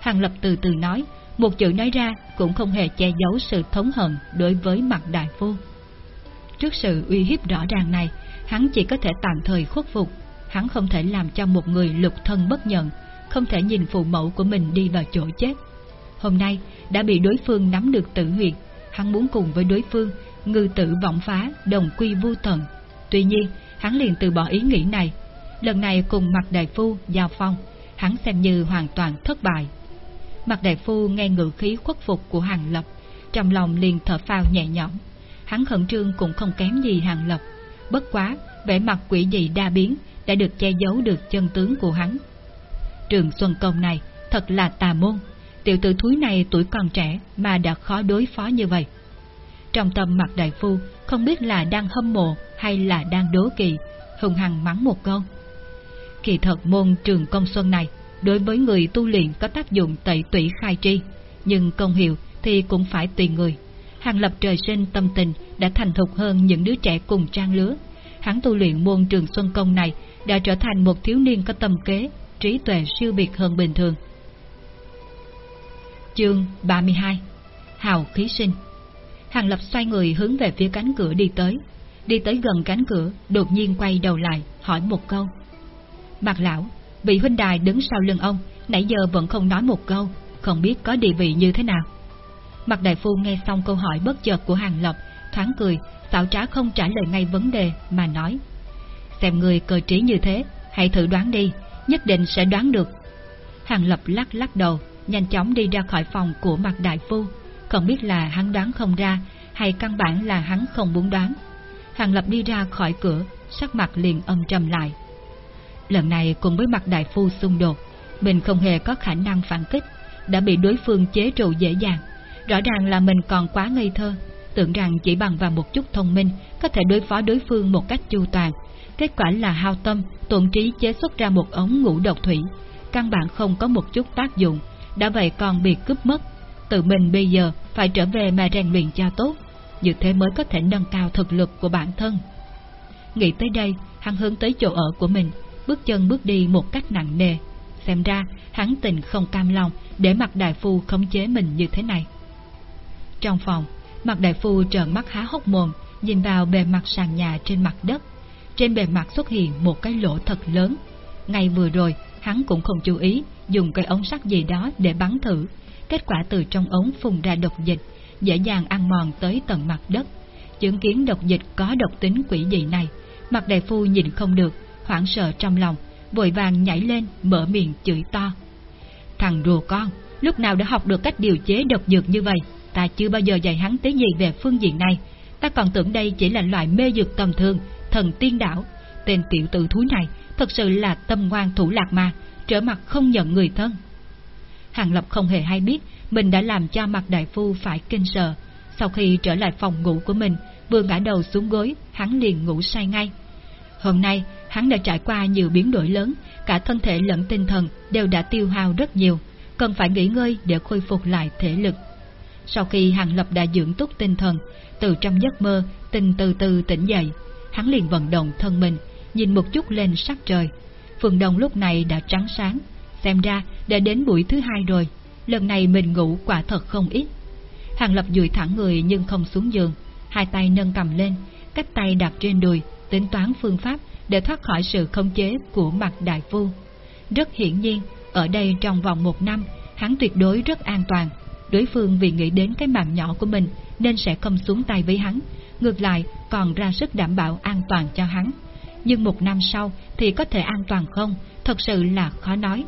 Hàng Lập từ từ nói, một chữ nói ra cũng không hề che giấu sự thống hận đối với mặt đại phu. Trước sự uy hiếp rõ ràng này, hắn chỉ có thể tạm thời khuất phục, hắn không thể làm cho một người lục thân bất nhận, không thể nhìn phụ mẫu của mình đi vào chỗ chết. Hôm nay, đã bị đối phương nắm được tử huyệt, hắn muốn cùng với đối phương, ngư tử vọng phá, đồng quy vu tận. Tuy nhiên, hắn liền từ bỏ ý nghĩ này. Lần này cùng mặt đại phu, giao phong, hắn xem như hoàn toàn thất bại. Mặt đại phu nghe ngự khí khuất phục của Hàng Lập, trong lòng liền thở phào nhẹ nhõm. Hắn khẩn trương cũng không kém gì Hàng Lập. Bất quá, vẻ mặt quỷ dị đa biến đã được che giấu được chân tướng của hắn. Trường Xuân Công này thật là tà môn, tiểu tử thúi này tuổi còn trẻ mà đã khó đối phó như vậy. Trong tâm mặt đại phu không biết là đang hâm mộ hay là đang đố kỵ, hùng hằng mắng một câu. Kỳ thật môn trường công xuân này đối với người tu luyện có tác dụng tẩy tủy khai tri, nhưng công hiệu thì cũng phải tùy người. Hàng lập trời sinh tâm tình đã thành thục hơn những đứa trẻ cùng trang lứa. Hắn tu luyện môn trường xuân công này đã trở thành một thiếu niên có tâm kế, trí tuệ siêu biệt hơn bình thường. Chương 32 Hào khí sinh Hàng lập xoay người hướng về phía cánh cửa đi tới. Đi tới gần cánh cửa, đột nhiên quay đầu lại, hỏi một câu. Bạc lão, vị huynh đài đứng sau lưng ông, nãy giờ vẫn không nói một câu, không biết có địa vị như thế nào. Mặt đại phu nghe xong câu hỏi bất chợt của Hàng Lập, thoáng cười, xảo trá không trả lời ngay vấn đề, mà nói. Xem người cơ trí như thế, hãy thử đoán đi, nhất định sẽ đoán được. Hàng Lập lắc lắc đầu, nhanh chóng đi ra khỏi phòng của mặt đại phu, không biết là hắn đoán không ra, hay căn bản là hắn không muốn đoán. Hàng Lập đi ra khỏi cửa, sắc mặt liền âm trầm lại. Lần này cùng với mặt đại phu xung đột, mình không hề có khả năng phản kích, đã bị đối phương chế trụ dễ dàng. Rõ ràng là mình còn quá ngây thơ, tưởng rằng chỉ bằng vào một chút thông minh có thể đối phó đối phương một cách chu toàn. Kết quả là hao tâm, tổn trí chế xuất ra một ống ngũ độc thủy, căn bản không có một chút tác dụng, đã vậy còn bị cướp mất. Tự mình bây giờ phải trở về mà rèn luyện cho tốt. như thế mới có thể nâng cao thực lực của bản thân. Nghĩ tới đây, hắn hướng tới chỗ ở của mình, bước chân bước đi một cách nặng nề. Xem ra, hắn tình không cam lòng để mặt đại phu khống chế mình như thế này. Trong phòng, mặt đại phu trợn mắt há hốc mồm, nhìn vào bề mặt sàn nhà trên mặt đất. Trên bề mặt xuất hiện một cái lỗ thật lớn. Ngay vừa rồi, hắn cũng không chú ý, dùng cây ống sắt gì đó để bắn thử. Kết quả từ trong ống phun ra độc dịch, dễ dàng ăn mòn tới tận mặt đất. Chứng kiến độc dịch có độc tính quỷ dị này, mặt đại phu nhìn không được, hoảng sợ trong lòng, vội vàng nhảy lên, mở miệng chửi to. Thằng rùa con, lúc nào đã học được cách điều chế độc dược như vậy, ta chưa bao giờ dạy hắn tới gì về phương diện này. Ta còn tưởng đây chỉ là loại mê dược tầm thường, thần tiên đảo. Tên tiểu tử thúi này thật sự là tâm ngoan thủ lạc mà, trở mặt không nhận người thân. Hàng Lập không hề hay biết mình đã làm cho mặt đại phu phải kinh sợ. Sau khi trở lại phòng ngủ của mình, vừa ngã đầu xuống gối, hắn liền ngủ say ngay. Hôm nay, hắn đã trải qua nhiều biến đổi lớn, cả thân thể lẫn tinh thần đều đã tiêu hao rất nhiều, cần phải nghỉ ngơi để khôi phục lại thể lực. Sau khi Hàng Lập đã dưỡng túc tinh thần, từ trong giấc mơ, tình từ từ tỉnh dậy, hắn liền vận động thân mình, nhìn một chút lên sắc trời. Phường đông lúc này đã trắng sáng, xem ra đã đến buổi thứ hai rồi, lần này mình ngủ quả thật không ít. Hàng Lập duỗi thẳng người nhưng không xuống giường, hai tay nâng cầm lên, cách tay đặt trên đùi, tính toán phương pháp để thoát khỏi sự khống chế của mặt đại phu. Rất hiển nhiên, ở đây trong vòng một năm, hắn tuyệt đối rất an toàn. Đối phương vì nghĩ đến cái mạng nhỏ của mình nên sẽ không xuống tay với hắn, ngược lại còn ra sức đảm bảo an toàn cho hắn. Nhưng một năm sau thì có thể an toàn không, thật sự là khó nói.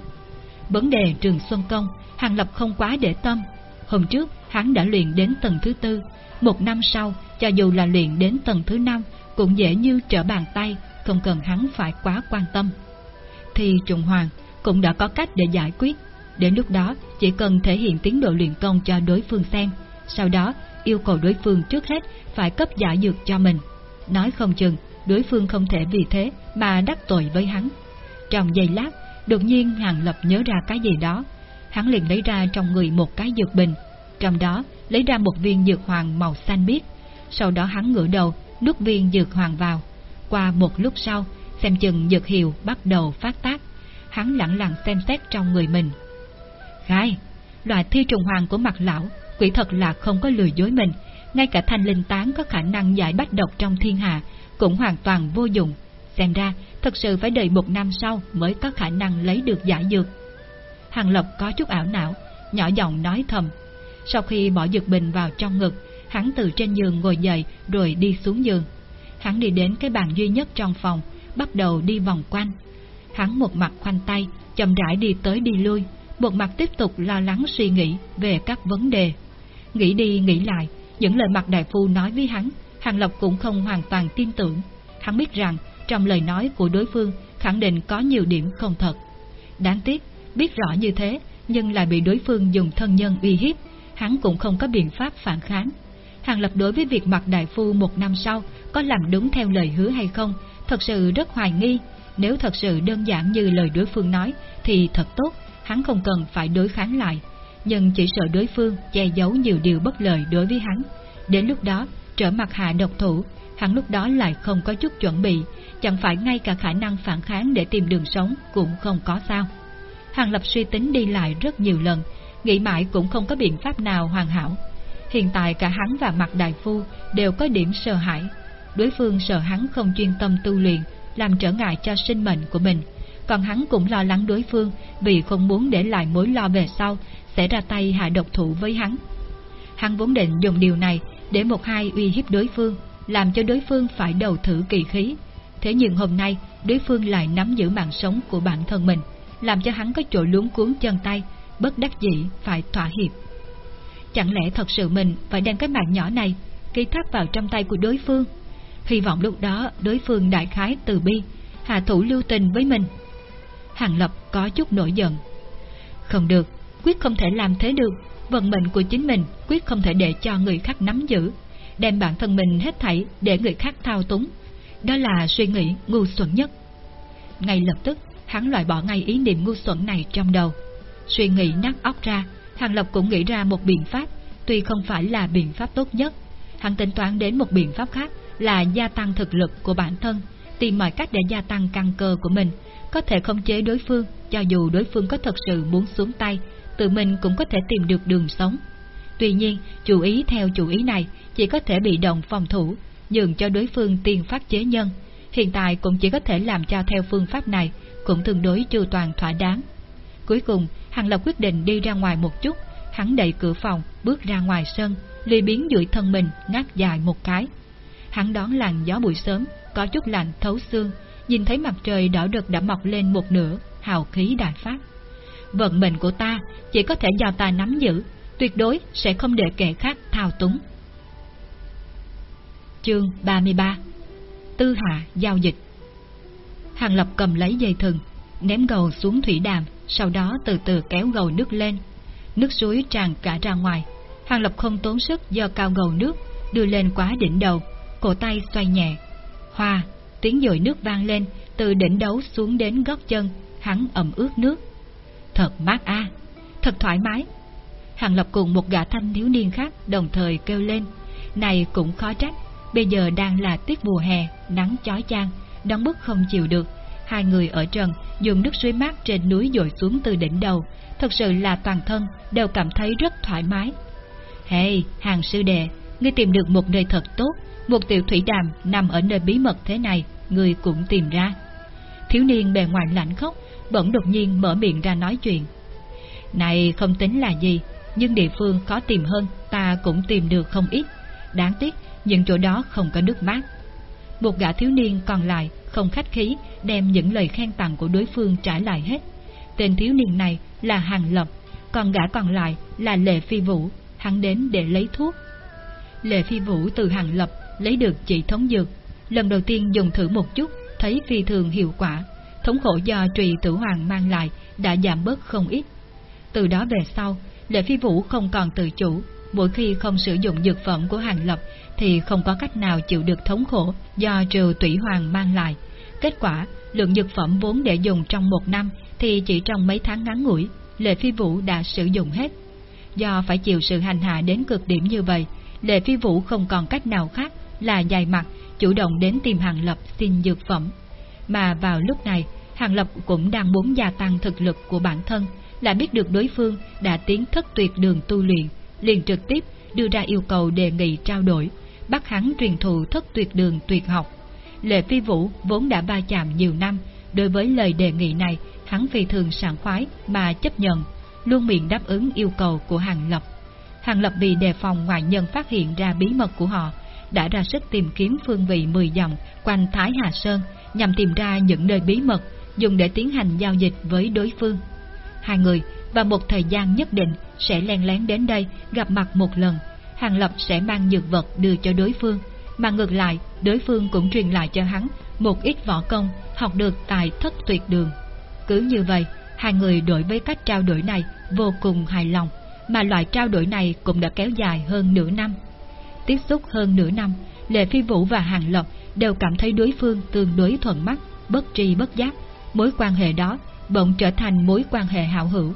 Vấn đề trường Xuân Công, Hàng Lập không quá để tâm. Hôm trước, hắn đã luyện đến tầng thứ tư, một năm sau, cho dù là luyện đến tầng thứ năm, cũng dễ như trở bàn tay, không cần hắn phải quá quan tâm. Thì Trùng Hoàng cũng đã có cách để giải quyết, đến lúc đó chỉ cần thể hiện tiến độ luyện công cho đối phương xem, sau đó yêu cầu đối phương trước hết phải cấp giả dược cho mình. Nói không chừng, đối phương không thể vì thế mà đắc tội với hắn. Trong giây lát, đột nhiên Hàng Lập nhớ ra cái gì đó, hắn liền lấy ra trong người một cái dược bình, trong đó lấy ra một viên dược hoàng màu xanh biếc, sau đó hắn ngửa đầu nuốt viên dược hoàng vào. Qua một lúc sau, xem chừng dược hiệu bắt đầu phát tác, hắn lặng lặng xem xét trong người mình. Khai, loại thi trùng hoàng của mặt lão, quỷ thật là không có lừa dối mình, ngay cả thanh linh tán có khả năng giải bách độc trong thiên hạ cũng hoàn toàn vô dụng. Xem ra, thật sự phải đợi một năm sau mới có khả năng lấy được giải dược. Hàng lộc có chút ảo não, nhỏ giọng nói thầm. Sau khi bỏ dược bình vào trong ngực, hắn từ trên giường ngồi dậy rồi đi xuống giường. Hắn đi đến cái bàn duy nhất trong phòng, bắt đầu đi vòng quanh. Hắn một mặt khoanh tay, chậm rãi đi tới đi lui, một mặt tiếp tục lo lắng suy nghĩ về các vấn đề. Nghĩ đi nghĩ lại, những lời mặt đại phu nói với hắn, Hàng Lộc cũng không hoàn toàn tin tưởng. Hắn biết rằng trong lời nói của đối phương khẳng định có nhiều điểm không thật. Đáng tiếc, biết rõ như thế, nhưng lại bị đối phương dùng thân nhân uy hiếp, hắn cũng không có biện pháp phản kháng. Hàng Lập đối với việc mặc đại phu một năm sau có làm đúng theo lời hứa hay không, thật sự rất hoài nghi. Nếu thật sự đơn giản như lời đối phương nói, thì thật tốt, hắn không cần phải đối kháng lại. Nhưng chỉ sợ đối phương che giấu nhiều điều bất lợi đối với hắn. Đến lúc đó, trở mặt hạ độc thủ, hắn lúc đó lại không có chút chuẩn bị, chẳng phải ngay cả khả năng phản kháng để tìm đường sống cũng không có sao. Hàng Lập suy tính đi lại rất nhiều lần, nghĩ mãi cũng không có biện pháp nào hoàn hảo. Hiện tại cả hắn và mặt đại phu đều có điểm sợ hãi. Đối phương sợ hắn không chuyên tâm tu luyện, làm trở ngại cho sinh mệnh của mình. Còn hắn cũng lo lắng đối phương vì không muốn để lại mối lo về sau sẽ ra tay hạ độc thủ với hắn. Hắn vốn định dùng điều này để một hai uy hiếp đối phương, làm cho đối phương phải đầu thử kỳ khí. Thế nhưng hôm nay, đối phương lại nắm giữ mạng sống của bản thân mình, làm cho hắn có chỗ luống cuốn chân tay, bất đắc dĩ phải thỏa hiệp. Chẳng lẽ thật sự mình phải đem cái mạng nhỏ này ký thác vào trong tay của đối phương? Hy vọng lúc đó đối phương đại khái từ bi, hạ thủ lưu tình với mình. Hàng Lập có chút nổi giận. Không được, quyết không thể làm thế được, vận mệnh của chính mình quyết không thể để cho người khác nắm giữ, đem bản thân mình hết thảy để người khác thao túng. Đó là suy nghĩ ngu xuẩn nhất. Ngay lập tức, hắn loại bỏ ngay ý niệm ngu xuẩn này trong đầu. Suy nghĩ nát óc ra, Hàng Lập cũng nghĩ ra một biện pháp, tuy không phải là biện pháp tốt nhất. hắn tính toán đến một biện pháp khác là gia tăng thực lực của bản thân, tìm mọi cách để gia tăng căn cơ của mình, có thể khống chế đối phương, cho dù đối phương có thật sự muốn xuống tay, tự mình cũng có thể tìm được đường sống. Tuy nhiên, chủ ý theo chủ ý này chỉ có thể bị động phòng thủ, nhường cho đối phương tiền phát chế nhân. Hiện tại cũng chỉ có thể làm cho theo phương pháp này, cũng tương đối chưa toàn thỏa đáng. Cuối cùng, Hàng Lập quyết định đi ra ngoài một chút, hắn đẩy cửa phòng, bước ra ngoài sân, lì biến duỗi thân mình, ngáp dài một cái. Hắn đón làn gió buổi sớm, có chút lạnh thấu xương, nhìn thấy mặt trời đỏ đực đã mọc lên một nửa, hào khí đại phát. Vận mệnh của ta chỉ có thể do ta nắm giữ, tuyệt đối sẽ không để kẻ khác thao túng. Chương 33 Tư hạ giao dịch Hàng Lập cầm lấy dây thừng, ném gầu xuống thủy đàm, sau đó từ từ kéo gầu nước lên. Nước suối tràn cả ra ngoài. Hàng Lập không tốn sức do cao gầu nước, đưa lên quá đỉnh đầu, cổ tay xoay nhẹ. Hoa, tiếng dội nước vang lên, từ đỉnh đấu xuống đến gót chân, hắn ẩm ướt nước. Thật mát a, thật thoải mái. Hàng Lập cùng một gã thanh thiếu niên khác đồng thời kêu lên, này cũng khó trách, bây giờ đang là tiết mùa hè, nắng chói chang, đóng bức không chịu được. Hai người ở trần dùng nước suối mát trên núi dội xuống từ đỉnh đầu, thật sự là toàn thân đều cảm thấy rất thoải mái. Hey, hàng sư đệ, ngươi tìm được một nơi thật tốt, một tiểu thủy đàm nằm ở nơi bí mật thế này, ngươi cũng tìm ra. Thiếu niên bề ngoài lạnh khóc, bỗng đột nhiên mở miệng ra nói chuyện. Này không tính là gì, nhưng địa phương khó tìm hơn, ta cũng tìm được không ít. Đáng tiếc, những chỗ đó không có nước mát. Một gã thiếu niên còn lại không khách khí đem những lời khen tặng của đối phương trả lại hết. Tên thiếu niên này là Hàng Lập, còn gã còn lại là Lệ Phi Vũ, hắn đến để lấy thuốc. Lệ Phi Vũ từ Hàng Lập lấy được chỉ thống dược, lần đầu tiên dùng thử một chút, thấy phi thường hiệu quả, thống khổ do trùy tử hoàng mang lại đã giảm bớt không ít. Từ đó về sau, Lệ Phi Vũ không còn tự chủ, mỗi khi không sử dụng dược phẩm của Hàng Lập thì không có cách nào chịu được thống khổ do trừ tủy hoàng mang lại. Kết quả, lượng dược phẩm vốn để dùng trong một năm thì chỉ trong mấy tháng ngắn ngủi, Lệ Phi Vũ đã sử dụng hết. Do phải chịu sự hành hạ đến cực điểm như vậy, Lệ Phi Vũ không còn cách nào khác là dài mặt, chủ động đến tìm Hàng Lập xin dược phẩm. Mà vào lúc này, Hàng Lập cũng đang muốn gia tăng thực lực của bản thân, là biết được đối phương đã tiến thất tuyệt đường tu luyện, liền trực tiếp đưa ra yêu cầu đề nghị trao đổi, bắt hắn truyền thụ thất tuyệt đường tuyệt học. Lệ Phi Vũ vốn đã ba chạm nhiều năm, đối với lời đề nghị này, hắn phi thường sảng khoái mà chấp nhận, luôn miệng đáp ứng yêu cầu của Hàng Lập. Hàng Lập vì đề phòng ngoại nhân phát hiện ra bí mật của họ, đã ra sức tìm kiếm phương vị 10 dặm quanh Thái Hà Sơn nhằm tìm ra những nơi bí mật dùng để tiến hành giao dịch với đối phương. Hai người và một thời gian nhất định sẽ len lén đến đây gặp mặt một lần, Hàng Lập sẽ mang dược vật đưa cho đối phương, mà ngược lại, đối phương cũng truyền lại cho hắn một ít võ công học được tại thất tuyệt đường. Cứ như vậy, hai người đổi với cách trao đổi này vô cùng hài lòng, mà loại trao đổi này cũng đã kéo dài hơn nửa năm. Tiếp xúc hơn nửa năm, Lệ Phi Vũ và Hàng Lập đều cảm thấy đối phương tương đối thuận mắt, bất tri bất giác. Mối quan hệ đó bỗng trở thành mối quan hệ hảo hữu.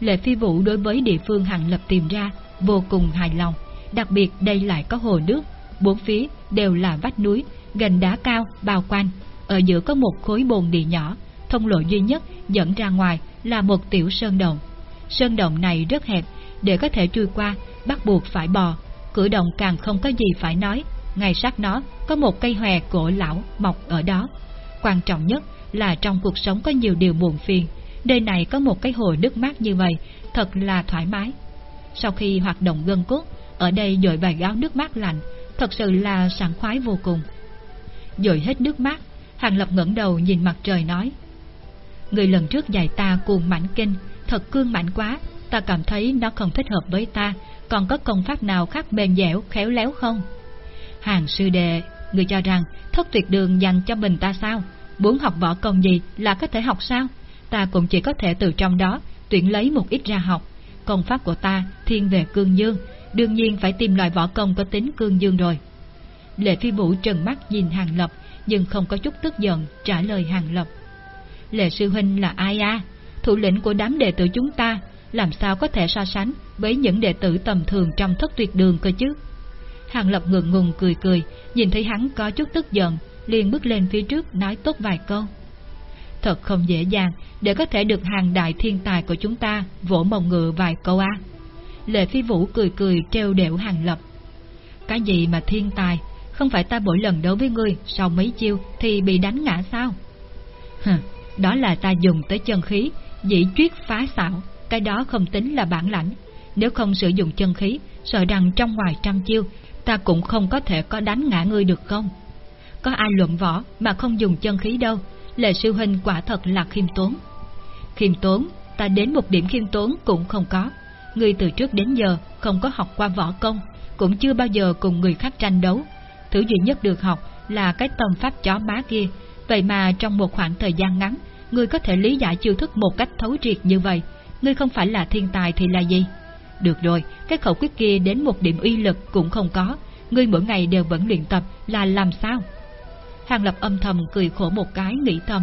Lệ Phi Vũ đối với địa phương Hàng Lập tìm ra vô cùng hài lòng, đặc biệt đây lại có hồ nước, bốn phía đều là vách núi, gần đá cao, bao quanh, ở giữa có một khối bồn địa nhỏ, thông lộ duy nhất dẫn ra ngoài là một tiểu sơn động. Sơn động này rất hẹp, để có thể chui qua, bắt buộc phải bò, cửa động càng không có gì phải nói, ngay sát nó có một cây hòe cổ lão mọc ở đó. Quan trọng nhất là trong cuộc sống có nhiều điều buồn phiền, nơi này có một cái hồ nước mát như vậy, thật là thoải mái. Sau khi hoạt động gân cốt, ở đây dội vài gáo nước mát lạnh, thật sự là sảng khoái vô cùng. Dội hết nước mát, Hàng Lập ngẩng đầu nhìn mặt trời nói. Người lần trước dạy ta cuồng mảnh kinh, thật cương mảnh quá, ta cảm thấy nó không thích hợp với ta, còn có công pháp nào khác mềm dẻo, khéo léo không? Hàng sư đệ, người cho rằng thất tuyệt đường dành cho mình ta sao? Muốn học võ công gì là có thể học sao? Ta cũng chỉ có thể từ trong đó tuyển lấy một ít ra học. Công pháp của ta thiên về cương dương, đương nhiên phải tìm loại võ công có tính cương dương rồi. Lệ Phi Vũ trần mắt nhìn Hàng Lập, nhưng không có chút tức giận trả lời Hàng Lập. Lệ Sư Huynh là ai a? Thủ lĩnh của đám đệ tử chúng ta, làm sao có thể so sánh với những đệ tử tầm thường trong thất tuyệt đường cơ chứ? Hàng Lập ngượng ngùng cười cười, nhìn thấy hắn có chút tức giận, liền bước lên phía trước nói tốt vài câu. Thật không dễ dàng để có thể được hàng đại thiên tài của chúng ta vỗ mông ngựa vài câu á. Lệ Phi Vũ cười cười treo đẹo Hàng Lập. Cái gì mà thiên tài, không phải ta mỗi lần đấu với ngươi sau mấy chiêu thì bị đánh ngã sao? Hừ, đó là ta dùng tới chân khí, dĩ chuyết phá xảo, cái đó không tính là bản lãnh. Nếu không sử dụng chân khí, sợ rằng trong ngoài trăm chiêu, ta cũng không có thể có đánh ngã ngươi được không? Có ai luận võ mà không dùng chân khí đâu, lệ sư huynh quả thật là khiêm tốn. Khiêm tốn, ta đến một điểm khiêm tốn cũng không có. Ngươi từ trước đến giờ không có học qua võ công, cũng chưa bao giờ cùng người khác tranh đấu. Thứ duy nhất được học là cái tâm pháp chó má kia, vậy mà trong một khoảng thời gian ngắn, ngươi có thể lý giải chiêu thức một cách thấu triệt như vậy, ngươi không phải là thiên tài thì là gì? Được rồi, cái khẩu quyết kia đến một điểm uy lực cũng không có, ngươi mỗi ngày đều vẫn luyện tập là làm sao? Hàng Lập âm thầm cười khổ một cái nghĩ thầm.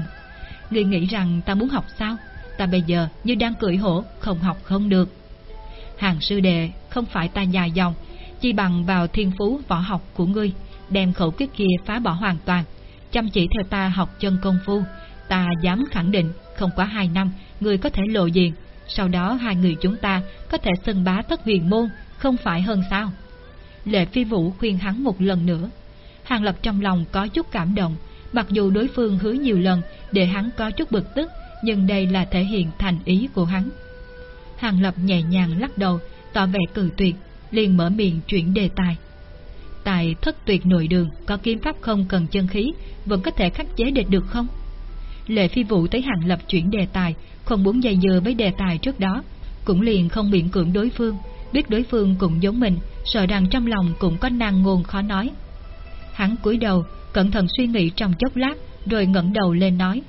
Ngươi nghĩ rằng ta muốn học sao? Ta bây giờ như đang cười hổ, không học không được. Hàng sư đệ, không phải ta dài dòng, chỉ bằng vào thiên phú võ học của ngươi, đem khẩu quyết kia phá bỏ hoàn toàn. Chăm chỉ theo ta học chân công phu, ta dám khẳng định không quá hai năm ngươi có thể lộ diện, sau đó hai người chúng ta có thể xưng bá tất huyền môn, không phải hơn sao? Lệ Phi Vũ khuyên hắn một lần nữa. Hàng Lập trong lòng có chút cảm động, mặc dù đối phương hứa nhiều lần để hắn có chút bực tức, nhưng đây là thể hiện thành ý của hắn. Hàng Lập nhẹ nhàng lắc đầu, tỏ vẻ cử tuyệt, liền mở miệng chuyển đề tài. Tại thất tuyệt nội đường có kiếm pháp không cần chân khí, vẫn có thể khắc chế địch được không? Lệ Phi Vũ thấy Hàng Lập chuyển đề tài, không muốn dây dưa với đề tài trước đó, cũng liền không miễn cưỡng đối phương, biết đối phương cũng giống mình, sợ rằng trong lòng cũng có năng ngôn khó nói. Hắn cúi đầu, cẩn thận suy nghĩ trong chốc lát, rồi ngẩng đầu lên nói.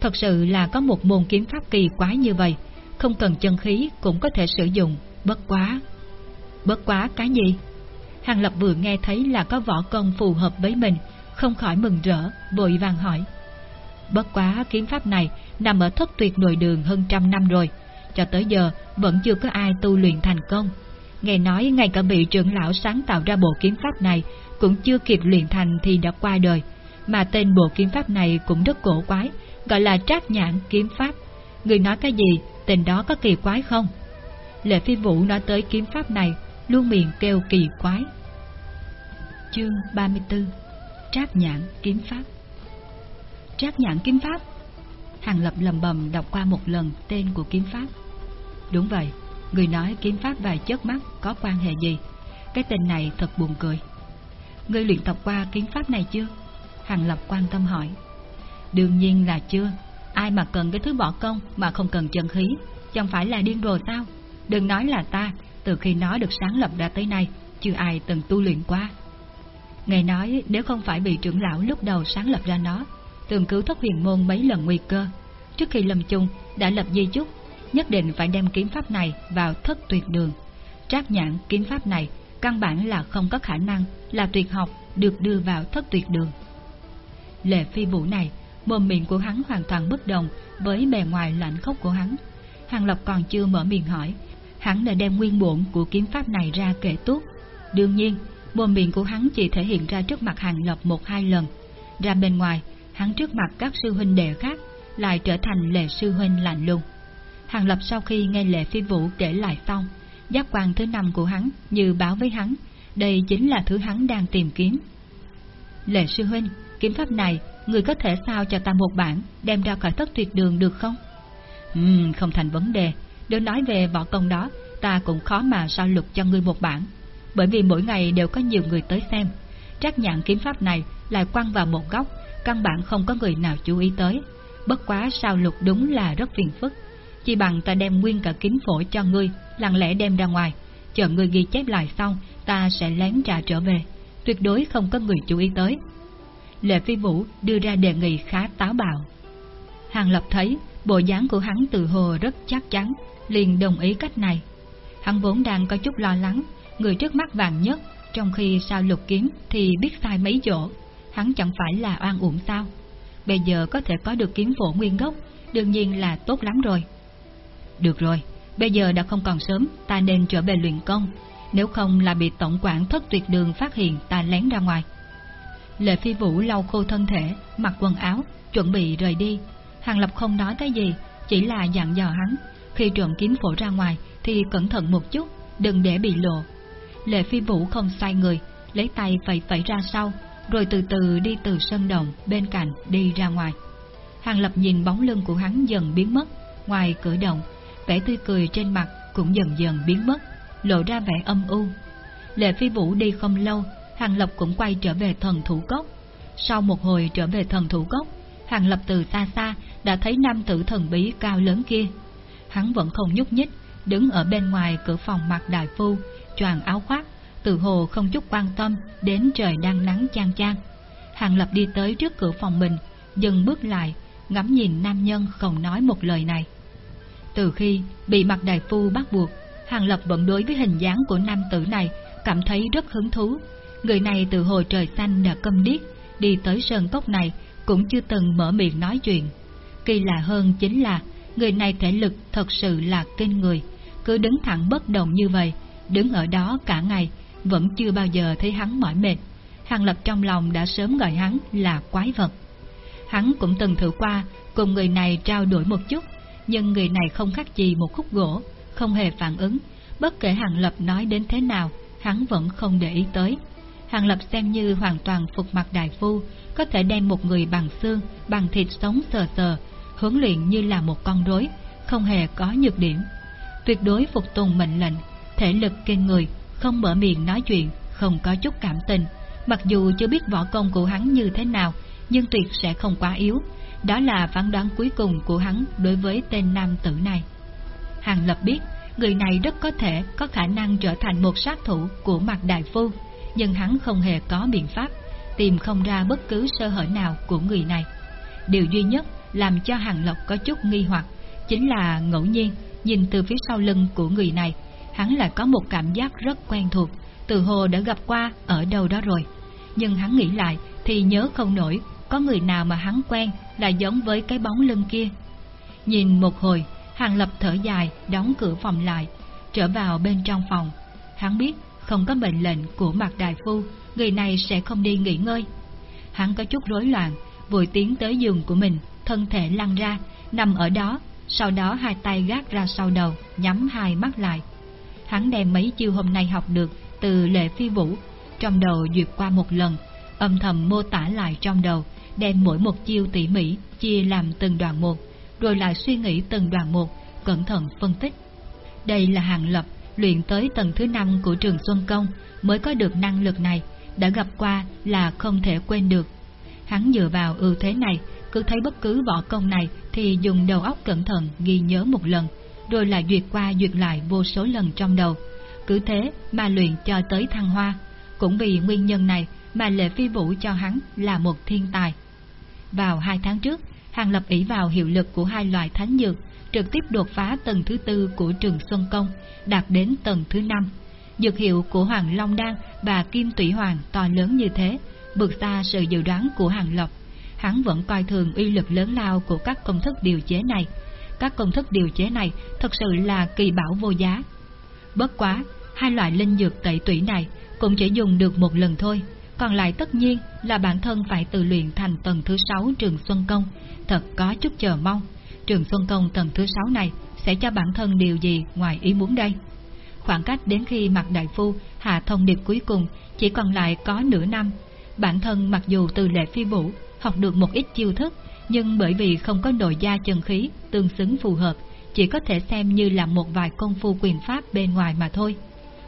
Thật sự là có một môn kiếm pháp kỳ quái như vậy, không cần chân khí cũng có thể sử dụng, bất quá. Bất quá cái gì? Hàng Lập vừa nghe thấy là có võ công phù hợp với mình, không khỏi mừng rỡ, vội vàng hỏi. Bất quá kiếm pháp này nằm ở thất tuyệt nội đường hơn trăm năm rồi, cho tới giờ vẫn chưa có ai tu luyện thành công. Nghe nói ngay cả vị trưởng lão sáng tạo ra bộ kiếm pháp này cũng chưa kịp luyện thành thì đã qua đời, mà tên bộ kiếm pháp này cũng rất cổ quái, gọi là trác nhãn kiếm pháp. Người nói cái gì, tên đó có kỳ quái không? Lệ Phi Vũ nói tới kiếm pháp này, luôn miệng kêu kỳ quái. Chương 34 Trác nhãn kiếm pháp Trác nhãn kiếm pháp Hàng Lập lầm bầm đọc qua một lần tên của kiếm pháp. Đúng vậy, người nói kiếm pháp và chớp mắt có quan hệ gì? Cái tên này thật buồn cười. Ngươi luyện tập qua kiếm pháp này chưa? Hàng Lập quan tâm hỏi. Đương nhiên là chưa. Ai mà cần cái thứ bỏ công mà không cần chân khí, chẳng phải là điên rồ sao? Đừng nói là ta, từ khi nó được sáng lập ra tới nay, chưa ai từng tu luyện qua. Ngài nói nếu không phải bị trưởng lão lúc đầu sáng lập ra nó, từng cứu thất huyền môn mấy lần nguy cơ. Trước khi lâm chung, đã lập di chúc, nhất định phải đem kiếm pháp này vào thất tuyệt đường. Trác nhãn kiếm pháp này, căn bản là không có khả năng là tuyệt học được đưa vào thất tuyệt đường. Lệ phi vũ này, mồm miệng của hắn hoàn toàn bất đồng với bề ngoài lạnh khốc của hắn. Hàng Lập còn chưa mở miệng hỏi, hắn đã đem nguyên bổn của kiếm pháp này ra kể tốt. Đương nhiên, mồm miệng của hắn chỉ thể hiện ra trước mặt Hàng Lập một hai lần. Ra bên ngoài, hắn trước mặt các sư huynh đệ khác lại trở thành lệ sư huynh lạnh lùng. Hàng Lập sau khi nghe lệ phi vũ kể lại xong, giác quan thứ năm của hắn như báo với hắn, đây chính là thứ hắn đang tìm kiếm. Lệ sư huynh, kiếm pháp này, người có thể sao cho ta một bản, đem ra khỏi thất tuyệt đường được không? Ừm, không thành vấn đề, nếu nói về võ công đó, ta cũng khó mà sao lục cho ngươi một bản, bởi vì mỗi ngày đều có nhiều người tới xem. Trác nhạn kiếm pháp này lại quăng vào một góc, căn bản không có người nào chú ý tới. Bất quá sao lục đúng là rất phiền phức. Chỉ bằng ta đem nguyên cả kính phổi cho ngươi, lặng lẽ đem ra ngoài, chờ ngươi ghi chép lại xong, ta sẽ lén trả trở về. Tuyệt đối không có người chú ý tới. Lệ Phi Vũ đưa ra đề nghị khá táo bạo. Hàng Lập thấy bộ dáng của hắn từ hồ rất chắc chắn, liền đồng ý cách này. Hắn vốn đang có chút lo lắng, người trước mắt vàng nhất, trong khi sao lục kiếm thì biết sai mấy chỗ, hắn chẳng phải là oan uổng sao. Bây giờ có thể có được kiếm phổ nguyên gốc, đương nhiên là tốt lắm rồi. Được rồi, bây giờ đã không còn sớm, ta nên trở về luyện công. nếu không là bị tổng quản thất tuyệt đường phát hiện ta lén ra ngoài. Lệ Phi Vũ lau khô thân thể, mặc quần áo, chuẩn bị rời đi. Hàng Lập không nói cái gì, chỉ là dặn dò hắn, khi trộm kiếm phổ ra ngoài thì cẩn thận một chút, đừng để bị lộ. Lệ Phi Vũ không xoay người, lấy tay vẩy vẩy ra sau, rồi từ từ đi từ sân đồng bên cạnh đi ra ngoài. Hàng Lập nhìn bóng lưng của hắn dần biến mất, ngoài cửa động, vẻ tươi cười trên mặt cũng dần dần biến mất, lộ ra vẻ âm u. Lệ Phi Vũ đi không lâu, Hàng Lập cũng quay trở về thần thủ cốc. Sau một hồi trở về thần thủ cốc, Hàng Lập từ xa xa đã thấy nam tử thần bí cao lớn kia. Hắn vẫn không nhúc nhích, đứng ở bên ngoài cửa phòng mặt đại phu, choàng áo khoác, tự hồ không chút quan tâm đến trời đang nắng chang chang. Hàng Lập đi tới trước cửa phòng mình, dừng bước lại, ngắm nhìn nam nhân không nói một lời này. Từ khi bị mặt đại phu bắt buộc, Hàng Lập vẫn đối với hình dáng của nam tử này cảm thấy rất hứng thú. Người này từ hồi trời xanh đã câm điếc, đi tới sơn cốc này cũng chưa từng mở miệng nói chuyện. Kỳ lạ hơn chính là người này thể lực thật sự là kinh người, cứ đứng thẳng bất động như vậy, đứng ở đó cả ngày, vẫn chưa bao giờ thấy hắn mỏi mệt. Hàng Lập trong lòng đã sớm gọi hắn là quái vật. Hắn cũng từng thử qua cùng người này trao đổi một chút, nhưng người này không khác gì một khúc gỗ, không hề phản ứng, bất kể Hàng Lập nói đến thế nào, hắn vẫn không để ý tới. Hàng Lập xem như hoàn toàn phục mặt đại phu, có thể đem một người bằng xương, bằng thịt sống sờ sờ, huấn luyện như là một con rối, không hề có nhược điểm. Tuyệt đối phục tùng mệnh lệnh, thể lực kinh người, không mở miệng nói chuyện, không có chút cảm tình. Mặc dù chưa biết võ công của hắn như thế nào, nhưng tuyệt sẽ không quá yếu. Đó là phán đoán cuối cùng của hắn đối với tên nam tử này. Hàng Lập biết, người này rất có thể có khả năng trở thành một sát thủ của mặt đại phu, nhưng hắn không hề có biện pháp, tìm không ra bất cứ sơ hở nào của người này. Điều duy nhất làm cho Hàng Lộc có chút nghi hoặc, chính là ngẫu nhiên, nhìn từ phía sau lưng của người này, hắn lại có một cảm giác rất quen thuộc, từ hồ đã gặp qua ở đâu đó rồi. Nhưng hắn nghĩ lại thì nhớ không nổi có người nào mà hắn quen là giống với cái bóng lưng kia. Nhìn một hồi, Hàng Lập thở dài, đóng cửa phòng lại, trở vào bên trong phòng. Hắn biết không có mệnh lệnh của mặt đại phu, người này sẽ không đi nghỉ ngơi. Hắn có chút rối loạn, vội tiến tới giường của mình, thân thể lăn ra, nằm ở đó, sau đó hai tay gác ra sau đầu, nhắm hai mắt lại. Hắn đem mấy chiêu hôm nay học được từ lệ phi vũ, trong đầu duyệt qua một lần, âm thầm mô tả lại trong đầu, đem mỗi một chiêu tỉ mỉ, chia làm từng đoạn một, rồi lại suy nghĩ từng đoạn một, cẩn thận phân tích. Đây là hàng lập, luyện tới tầng thứ năm của trường Xuân Công mới có được năng lực này, đã gặp qua là không thể quên được. Hắn dựa vào ưu thế này, cứ thấy bất cứ võ công này thì dùng đầu óc cẩn thận ghi nhớ một lần, rồi lại duyệt qua duyệt lại vô số lần trong đầu. Cứ thế mà luyện cho tới thăng hoa. Cũng vì nguyên nhân này mà Lệ Phi Vũ cho hắn là một thiên tài. Vào hai tháng trước, Hàng Lập ỷ vào hiệu lực của hai loại thánh dược, trực tiếp đột phá tầng thứ tư của trường Xuân Công, đạt đến tầng thứ năm. Dược hiệu của Hoàng Long Đan và Kim Tủy Hoàng to lớn như thế, vượt xa sự dự đoán của Hàng lộc Hắn vẫn coi thường uy lực lớn lao của các công thức điều chế này. Các công thức điều chế này thật sự là kỳ bảo vô giá. Bất quá, hai loại linh dược tẩy tủy này cũng chỉ dùng được một lần thôi, còn lại tất nhiên là bản thân phải tự luyện thành tầng thứ sáu trường Xuân Công, thật có chút chờ mong. Trường Xuân Công tầng thứ sáu này sẽ cho bản thân điều gì ngoài ý muốn đây? Khoảng cách đến khi mặt đại phu hạ thông điệp cuối cùng chỉ còn lại có nửa năm. Bản thân mặc dù từ lệ phi vũ học được một ít chiêu thức, nhưng bởi vì không có nội gia chân khí tương xứng phù hợp, chỉ có thể xem như là một vài công phu quyền pháp bên ngoài mà thôi.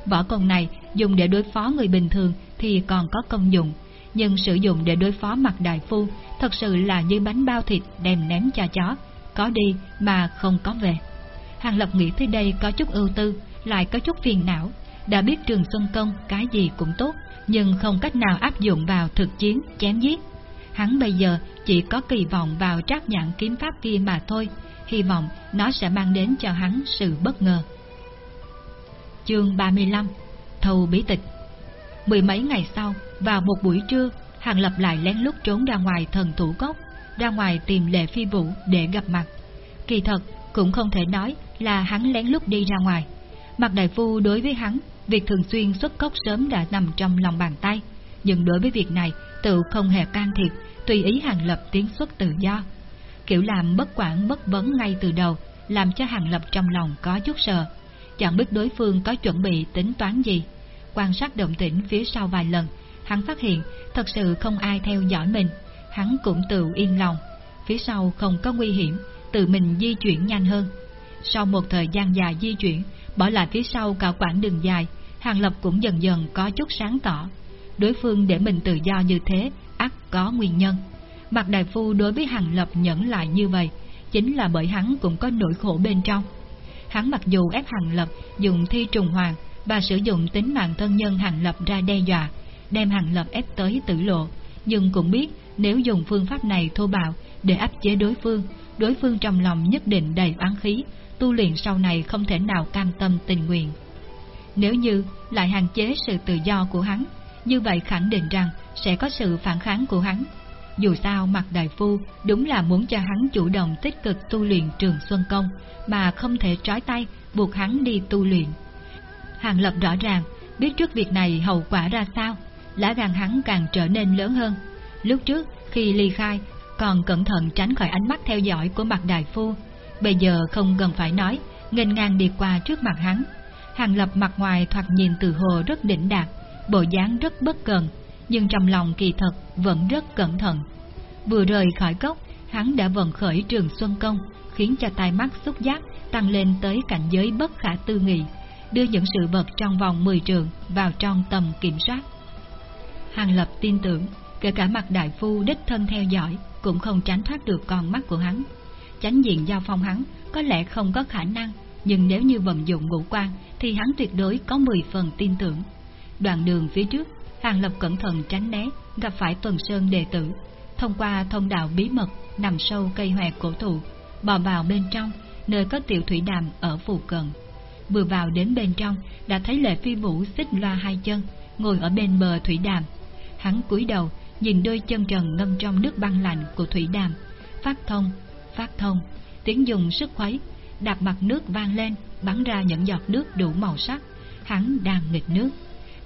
Võ công này dùng để đối phó người bình thường thì còn có công dụng, nhưng sử dụng để đối phó mặt đại phu thật sự là như bánh bao thịt đem ném cho chó, có đi mà không có về. Hàng Lập nghĩ tới đây có chút ưu tư, lại có chút phiền não, đã biết trường Xuân Công cái gì cũng tốt, nhưng không cách nào áp dụng vào thực chiến, chém giết. Hắn bây giờ chỉ có kỳ vọng vào trác nhãn kiếm pháp kia mà thôi, hy vọng nó sẽ mang đến cho hắn sự bất ngờ. Chương 35 Thầu bí tịch Mười mấy ngày sau, vào một buổi trưa, Hàng Lập lại lén lút trốn ra ngoài thần thủ cốc, ra ngoài tìm Lệ Phi Vũ để gặp mặt. Kỳ thật, cũng không thể nói là hắn lén lút đi ra ngoài. Mặt đại phu đối với hắn, việc thường xuyên xuất cốc sớm đã nằm trong lòng bàn tay, nhưng đối với việc này, tự không hề can thiệp, tùy ý Hàng Lập tiến xuất tự do. Kiểu làm bất quản bất vấn ngay từ đầu, làm cho Hàng Lập trong lòng có chút sợ, chẳng biết đối phương có chuẩn bị tính toán gì. Quan sát động tĩnh phía sau vài lần, hắn phát hiện thật sự không ai theo dõi mình, hắn cũng tự yên lòng, phía sau không có nguy hiểm, tự mình di chuyển nhanh hơn. Sau một thời gian dài di chuyển, bỏ lại phía sau cả quãng đường dài, Hàng Lập cũng dần dần có chút sáng tỏ. Đối phương để mình tự do như thế, ắt có nguyên nhân. Mặt đại phu đối với Hàng Lập nhẫn lại như vậy, chính là bởi hắn cũng có nỗi khổ bên trong. Hắn mặc dù ép Hàng Lập dùng thi trùng hoàng và sử dụng tính mạng thân nhân Hàng Lập ra đe dọa, đem Hàng Lập ép tới tử lộ, nhưng cũng biết nếu dùng phương pháp này thô bạo để áp chế đối phương, đối phương trong lòng nhất định đầy oán khí, tu luyện sau này không thể nào cam tâm tình nguyện. Nếu như lại hạn chế sự tự do của hắn, như vậy khẳng định rằng sẽ có sự phản kháng của hắn. Dù sao mặt đại phu đúng là muốn cho hắn chủ động tích cực tu luyện trường Xuân Công, mà không thể trói tay buộc hắn đi tu luyện. Hàng Lập rõ ràng, biết trước việc này hậu quả ra sao, lá gan hắn càng trở nên lớn hơn. Lúc trước, khi ly khai, còn cẩn thận tránh khỏi ánh mắt theo dõi của mặt đại phu. Bây giờ không cần phải nói, nghênh ngang đi qua trước mặt hắn. Hàng Lập mặt ngoài thoạt nhìn từ hồ rất đỉnh đạt, bộ dáng rất bất cần, nhưng trong lòng kỳ thật vẫn rất cẩn thận. Vừa rời khỏi cốc, hắn đã vận khởi trường Xuân Công, khiến cho tai mắt xúc giác tăng lên tới cảnh giới bất khả tư nghị, đưa những sự vật trong vòng 10 trường vào trong tầm kiểm soát. Hàng Lập tin tưởng, kể cả mặt đại phu đích thân theo dõi, cũng không tránh thoát được con mắt của hắn. Chánh diện giao phong hắn có lẽ không có khả năng, nhưng nếu như vận dụng ngũ quan thì hắn tuyệt đối có 10 phần tin tưởng. Đoạn đường phía trước, Hàng Lập cẩn thận tránh né, gặp phải tuần sơn đệ tử. Thông qua thông đạo bí mật nằm sâu cây hoè cổ thụ, bò vào bên trong, nơi có tiểu thủy đàm ở phù cận. Vừa vào đến bên trong, đã thấy Lệ Phi Vũ xích loa hai chân, ngồi ở bên bờ thủy đàm. Hắn cúi đầu, nhìn đôi chân trần ngâm trong nước băng lạnh của thủy đàm, phát thông, phát thông, tiếng dùng sức khuấy, đạp mặt nước vang lên, bắn ra những giọt nước đủ màu sắc. Hắn đang nghịch nước.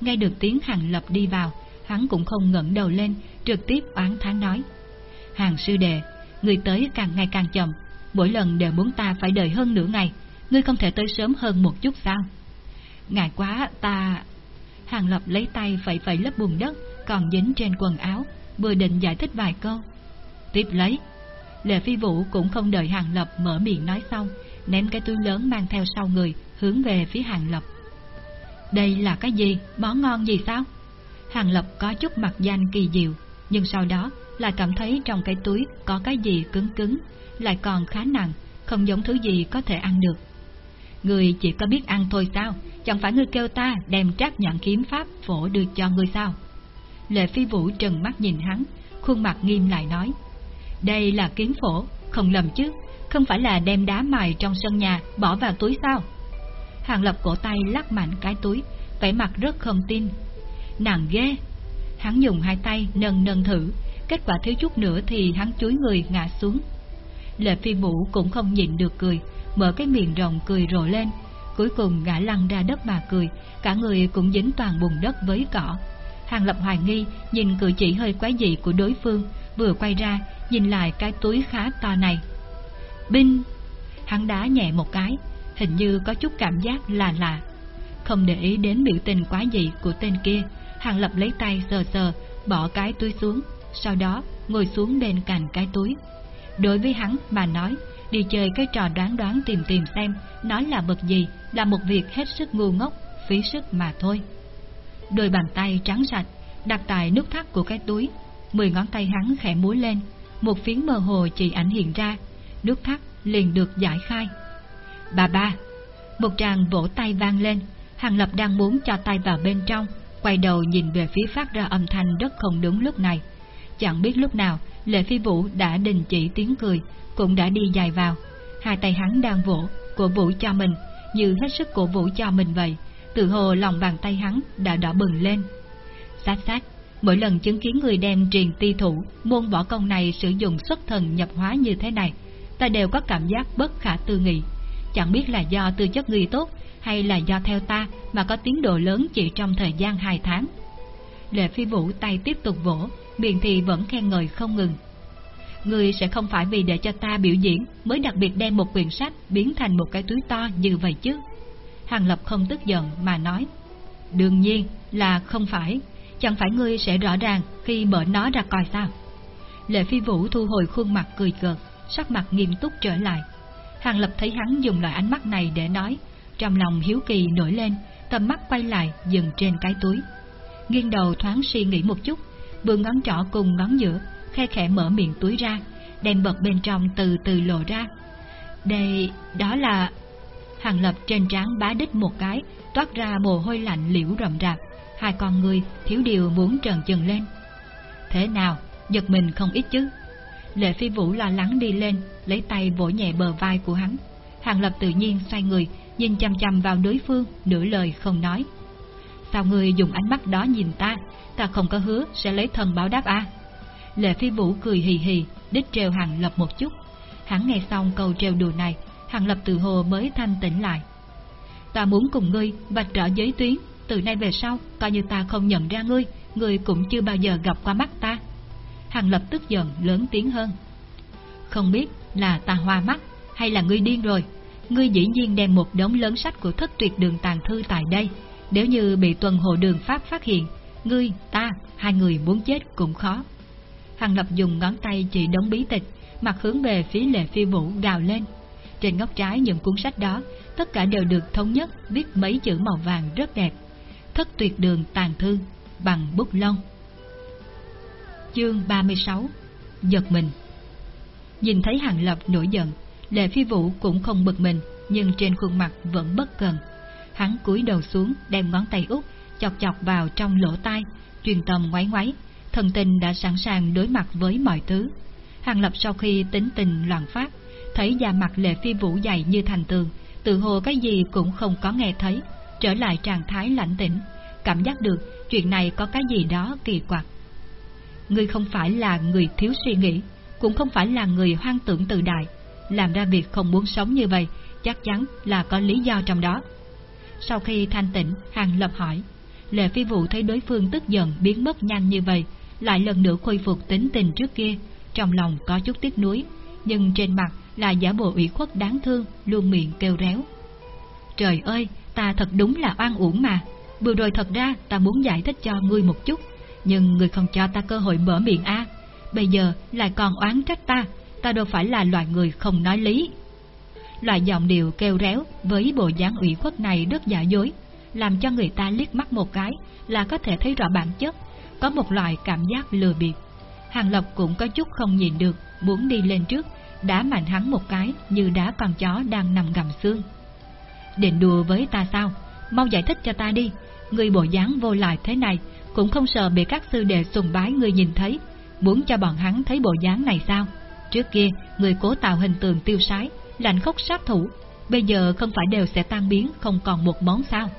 Nghe được tiếng hàng lập đi vào, hắn cũng không ngẩng đầu lên, trực tiếp oán thán nói. Hàng sư đệ, người tới càng ngày càng chậm, mỗi lần đều muốn ta phải đợi hơn nửa ngày, ngươi không thể tới sớm hơn một chút sao? Ngại quá, ta... Hàng lập lấy tay phẩy phẩy lớp bùn đất, còn dính trên quần áo, vừa định giải thích vài câu. Tiếp lấy, Lệ Phi Vũ cũng không đợi Hàng Lập mở miệng nói xong, ném cái túi lớn mang theo sau người, hướng về phía Hàng Lập. Đây là cái gì? Món ngon gì sao? Hàng Lập có chút mặt danh kỳ diệu, nhưng sau đó lại cảm thấy trong cái túi có cái gì cứng cứng, lại còn khá nặng, không giống thứ gì có thể ăn được. Người chỉ có biết ăn thôi sao? Chẳng phải ngươi kêu ta đem trác nhận kiếm pháp phổ được cho ngươi sao? Lệ Phi Vũ trừng mắt nhìn hắn, khuôn mặt nghiêm lại nói. Đây là kiếm phổ, không lầm chứ, không phải là đem đá mài trong sân nhà bỏ vào túi sao? Hàng Lập cổ tay lắc mạnh cái túi, vẻ mặt rất không tin. Nàng ghê! Hắn dùng hai tay nâng nâng thử, kết quả thiếu chút nữa thì hắn chuối người ngã xuống. Lệ Phi Vũ cũng không nhịn được cười, mở cái miệng rộng cười rộ lên, cuối cùng ngã lăn ra đất mà cười, cả người cũng dính toàn bùn đất với cỏ. Hàng Lập hoài nghi, nhìn cử chỉ hơi quái dị của đối phương, vừa quay ra, nhìn lại cái túi khá to này. Binh! Hắn đá nhẹ một cái, hình như có chút cảm giác là lạ. Không để ý đến biểu tình quá dị của tên kia, Hàng Lập lấy tay sờ sờ, bỏ cái túi xuống, sau đó ngồi xuống bên cạnh cái túi. Đối với hắn mà nói, đi chơi cái trò đoán đoán tìm tìm xem nó là vật gì là một việc hết sức ngu ngốc, phí sức mà thôi. Đôi bàn tay trắng sạch, đặt tại nút thắt của cái túi, mười ngón tay hắn khẽ múi lên, một phiến mơ hồ chỉ ảnh hiện ra, nút thắt liền được giải khai. Bà ba, một tràng vỗ tay vang lên, Hàng Lập đang muốn cho tay vào bên trong, quay đầu nhìn về phía phát ra âm thanh rất không đúng lúc này. Chẳng biết lúc nào, Lệ Phi Vũ đã đình chỉ tiếng cười, cũng đã đi dài vào. Hai tay hắn đang vỗ, cổ vũ cho mình, như hết sức cổ vũ cho mình vậy. Từ hồ lòng bàn tay hắn đã đỏ bừng lên. Sát sát, mỗi lần chứng kiến người đem truyền ti thủ, môn võ công này sử dụng xuất thần nhập hóa như thế này, ta đều có cảm giác bất khả tư nghị. chẳng biết là do tư chất người tốt hay là do theo ta mà có tiến độ lớn chỉ trong thời gian hai tháng. Lệ phi vũ tay tiếp tục vỗ, miệng thì vẫn khen ngợi không ngừng. Người sẽ không phải vì để cho ta biểu diễn mới đặc biệt đem một quyển sách biến thành một cái túi to như vậy chứ. Hàng Lập không tức giận mà nói. Đương nhiên là không phải, chẳng phải ngươi sẽ rõ ràng khi mở nó ra coi sao. Lệ phi vũ thu hồi khuôn mặt cười cợt, sắc mặt nghiêm túc trở lại. Hàng Lập thấy hắn dùng loại ánh mắt này để nói, trong lòng hiếu kỳ nổi lên, tầm mắt quay lại dừng trên cái túi. Nghiêng đầu thoáng suy nghĩ một chút, vừa ngón trỏ cùng ngón giữa, khe khẽ mở miệng túi ra, đem bật bên trong từ từ lộ ra. Đây, đó là... Hàng Lập trên trán bá đích một cái, toát ra mồ hôi lạnh liễu rậm rạp, hai con người thiếu điều muốn trần chừng lên. Thế nào, giật mình không ít chứ? Lệ Phi Vũ lo lắng đi lên, lấy tay vỗ nhẹ bờ vai của hắn. Hàng Lập tự nhiên xoay người, nhìn chăm chăm vào đối phương, nửa lời không nói. Sao người dùng ánh mắt đó nhìn ta, ta không có hứa sẽ lấy thần báo đáp à? Lệ Phi Vũ cười hì hì, đích treo Hàng Lập một chút. Hắn nghe xong câu treo đùa này, Hàng Lập từ hồ mới thanh tỉnh lại. Ta muốn cùng ngươi vạch rõ giới tuyến, từ nay về sau, coi như ta không nhận ra ngươi, ngươi cũng chưa bao giờ gặp qua mắt ta. Hàng Lập tức giận lớn tiếng hơn. Không biết là ta hoa mắt hay là ngươi điên rồi, ngươi dĩ nhiên đem một đống lớn sách của thất tuyệt đường tàn thư tại đây. Nếu như bị tuần hộ đường Pháp phát hiện, ngươi, ta, hai người muốn chết cũng khó. Hàng Lập dùng ngón tay chỉ đống bí tịch, mặt hướng về phía lệ phi vũ gào lên. Trên góc trái những cuốn sách đó, tất cả đều được thống nhất viết mấy chữ màu vàng rất đẹp. Thất tuyệt đường tàn thư, bằng bút lông. Chương 36 Giật mình Nhìn thấy Hàng Lập nổi giận, Lệ Phi Vũ cũng không bực mình, nhưng trên khuôn mặt vẫn bất cần. Hắn cúi đầu xuống, đem ngón tay út, chọc chọc vào trong lỗ tai, truyền tầm ngoáy ngoáy, thần tình đã sẵn sàng đối mặt với mọi thứ. Hàng Lập sau khi tính tình loạn phát, thấy da mặt Lệ Phi Vũ dày như thành tường, tự hồ cái gì cũng không có nghe thấy, trở lại trạng thái lãnh tĩnh, cảm giác được chuyện này có cái gì đó kỳ quặc. Ngươi không phải là người thiếu suy nghĩ, cũng không phải là người hoang tưởng tự đại, làm ra việc không muốn sống như vậy, chắc chắn là có lý do trong đó. Sau khi thanh tĩnh, Hàng Lập hỏi, Lệ Phi Vũ thấy đối phương tức giận biến mất nhanh như vậy, lại lần nữa khôi phục tính tình trước kia, trong lòng có chút tiếc nuối, nhưng trên mặt là giả bộ ủy khuất đáng thương, luôn miệng kêu réo. Trời ơi, ta thật đúng là oan uổng mà, vừa rồi thật ra ta muốn giải thích cho ngươi một chút, nhưng ngươi không cho ta cơ hội mở miệng a. Bây giờ lại còn oán trách ta, ta đâu phải là loại người không nói lý. Loại giọng điệu kêu réo với bộ dáng ủy khuất này rất giả dối, làm cho người ta liếc mắt một cái là có thể thấy rõ bản chất, có một loại cảm giác lừa bịp. Hàng Lộc cũng có chút không nhìn được, muốn đi lên trước, đá mạnh hắn một cái như đá con chó đang nằm gầm xương. Định đùa với ta sao? Mau giải thích cho ta đi, người bộ dáng vô lại thế này cũng không sợ bị các sư đệ sùng bái người nhìn thấy, muốn cho bọn hắn thấy bộ dáng này sao? Trước kia, người cố tạo hình tượng tiêu sái, lạnh khốc sát thủ, bây giờ không phải đều sẽ tan biến không còn một món sao?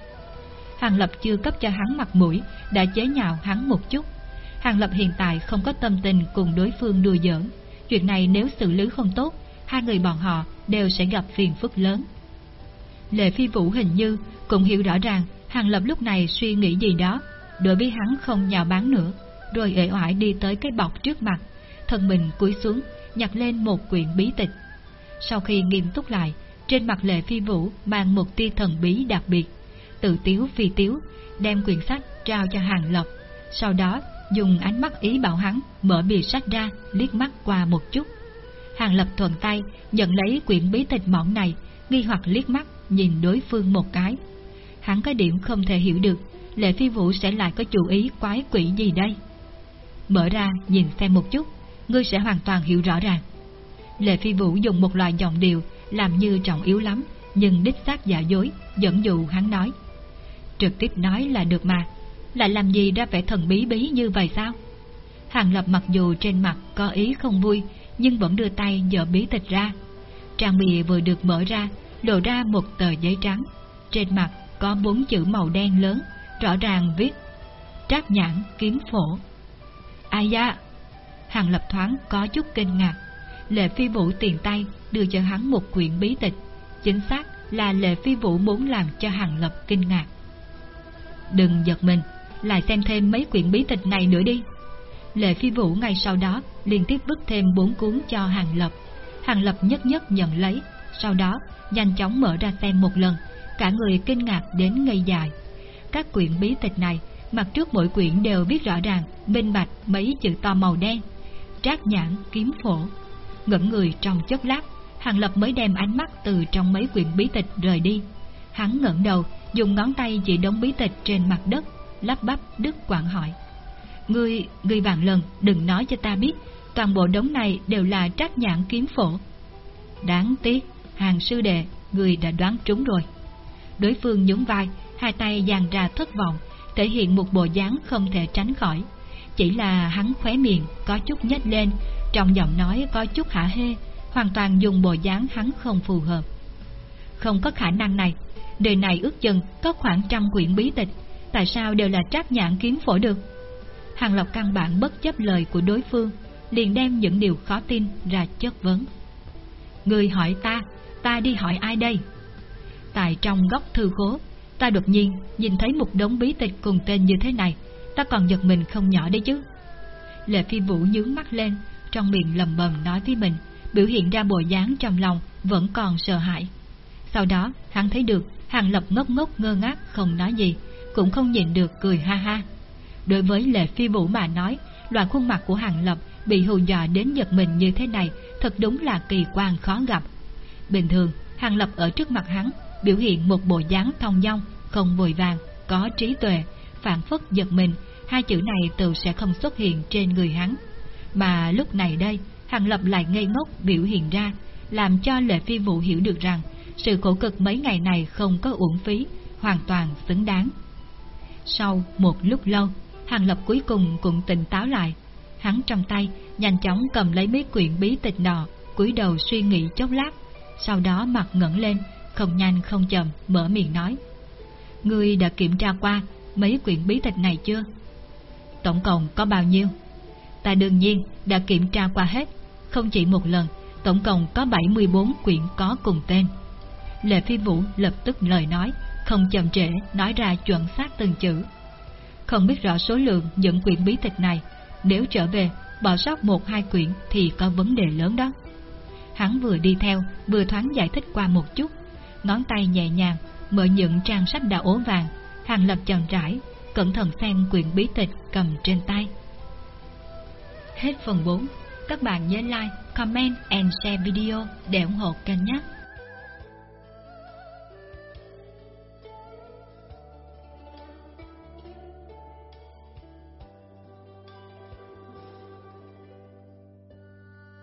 Hàng Lập chưa cấp cho hắn mặt mũi, đã chế nhạo hắn một chút. Hàng Lập hiện tại không có tâm tình cùng đối phương đùa giỡn. Chuyện này nếu xử lý không tốt, hai người bọn họ đều sẽ gặp phiền phức lớn. Lệ Phi Vũ hình như cũng hiểu rõ ràng Hàng Lập lúc này suy nghĩ gì đó, đối với hắn không nhào bán nữa, rồi ệ oải đi tới cái bọc trước mặt, thân mình cúi xuống, nhặt lên một quyển bí tịch. Sau khi nghiêm túc lại, trên mặt Lệ Phi Vũ mang một tia thần bí đặc biệt, tự tiếu phi tiếu, đem quyển sách trao cho Hàng Lập, sau đó dùng ánh mắt ý bảo hắn mở bìa sách ra, liếc mắt qua một chút. Hàng Lập thuận tay nhận lấy quyển bí tịch mỏng này, nghi hoặc liếc mắt nhìn đối phương một cái. Hắn có điểm không thể hiểu được, Lệ Phi Vũ sẽ lại có chủ ý quái quỷ gì đây? Mở ra nhìn xem một chút, ngươi sẽ hoàn toàn hiểu rõ ràng. Lệ Phi Vũ dùng một loại giọng điệu làm như trọng yếu lắm, nhưng đích xác giả dối, dẫn dụ hắn nói. Trực tiếp nói là được mà, lại làm gì ra vẻ thần bí bí như vậy sao? Hàng Lập mặc dù trên mặt có ý không vui, nhưng vẫn đưa tay dở bí tịch ra. Trang bìa vừa được mở ra, lộ ra một tờ giấy trắng. Trên mặt có bốn chữ màu đen lớn, rõ ràng viết Trác nhãn kiếm phổ. Ai da? Hàng Lập thoáng có chút kinh ngạc. Lệ Phi Vũ tiền tay đưa cho hắn một quyển bí tịch, chính xác là Lệ Phi Vũ muốn làm cho Hàng Lập kinh ngạc. Đừng giật mình, lại xem thêm mấy quyển bí tịch này nữa đi. Lệ Phi Vũ ngay sau đó liên tiếp vứt thêm bốn cuốn cho Hàng Lập. Hàng Lập nhất nhất nhận lấy, sau đó nhanh chóng mở ra xem một lần, cả người kinh ngạc đến ngây dài. Các quyển bí tịch này, mặt trước mỗi quyển đều viết rõ ràng, minh bạch mấy chữ to màu đen. Trác nhãn, kiếm phổ. Ngẩn người trong chốc lát, Hàng Lập mới đem ánh mắt từ trong mấy quyển bí tịch rời đi. Hắn ngẩng đầu, dùng ngón tay chỉ đống bí tịch trên mặt đất, lắp bắp đứt quảng hỏi. Ngươi, ngươi vạn lần đừng nói cho ta biết, toàn bộ đống này đều là trác nhãn kiếm phổ. Đáng tiếc, hàng sư đệ, ngươi đã đoán trúng rồi. Đối phương nhún vai, hai tay dàn ra thất vọng, thể hiện một bộ dáng không thể tránh khỏi. Chỉ là hắn khóe miệng có chút nhếch lên, trong giọng nói có chút hả hê, hoàn toàn dùng bộ dáng hắn không phù hợp. Không có khả năng này, đời này ước chừng có khoảng trăm quyển bí tịch, tại sao đều là trác nhãn kiếm phổ được? Hàng Lộc căn bản bất chấp lời của đối phương, liền đem những điều khó tin ra chất vấn. Người hỏi ta, ta đi hỏi ai đây? Tại trong góc thư khố, ta đột nhiên nhìn thấy một đống bí tịch cùng tên như thế này, ta còn giật mình không nhỏ đấy chứ. Lệ Phi Vũ nhướng mắt lên, trong miệng lầm bầm nói với mình, biểu hiện ra bộ dáng trong lòng vẫn còn sợ hãi. Sau đó, hắn thấy được Hàng Lập ngốc ngốc ngơ ngác không nói gì, cũng không nhìn được cười ha ha. Đối với Lệ Phi Vũ mà nói, loại khuôn mặt của Hàng Lập bị hù dọa đến giật mình như thế này thật đúng là kỳ quan khó gặp. Bình thường, Hàng Lập ở trước mặt hắn, biểu hiện một bộ dáng thong dong, không vội vàng, có trí tuệ, phản phất giật mình, hai chữ này tự sẽ không xuất hiện trên người hắn. Mà lúc này đây, Hàng Lập lại ngây ngốc biểu hiện ra, làm cho Lệ Phi Vũ hiểu được rằng sự khổ cực mấy ngày này không có uổng phí, hoàn toàn xứng đáng. Sau một lúc lâu, Hàng Lập cuối cùng cũng tỉnh táo lại. Hắn trong tay, nhanh chóng cầm lấy mấy quyển bí tịch nọ, cúi đầu suy nghĩ chốc lát, sau đó mặt ngẩng lên, không nhanh không chậm, mở miệng nói. Ngươi đã kiểm tra qua mấy quyển bí tịch này chưa? Tổng cộng có bao nhiêu? Ta đương nhiên đã kiểm tra qua hết, không chỉ một lần, tổng cộng có 74 quyển có cùng tên. Lệ Phi Vũ lập tức lời nói, không chậm trễ nói ra chuẩn xác từng chữ. Không biết rõ số lượng những quyển bí tịch này, nếu trở về bỏ sót một hai quyển thì có vấn đề lớn đó. Hắn vừa đi theo, vừa thoáng giải thích qua một chút, ngón tay nhẹ nhàng mở những trang sách đã ố vàng, hàng lập chậm rãi, cẩn thận xem quyển bí tịch cầm trên tay. Hết phần 4, các bạn nhớ like, comment and share video để ủng hộ kênh nhé.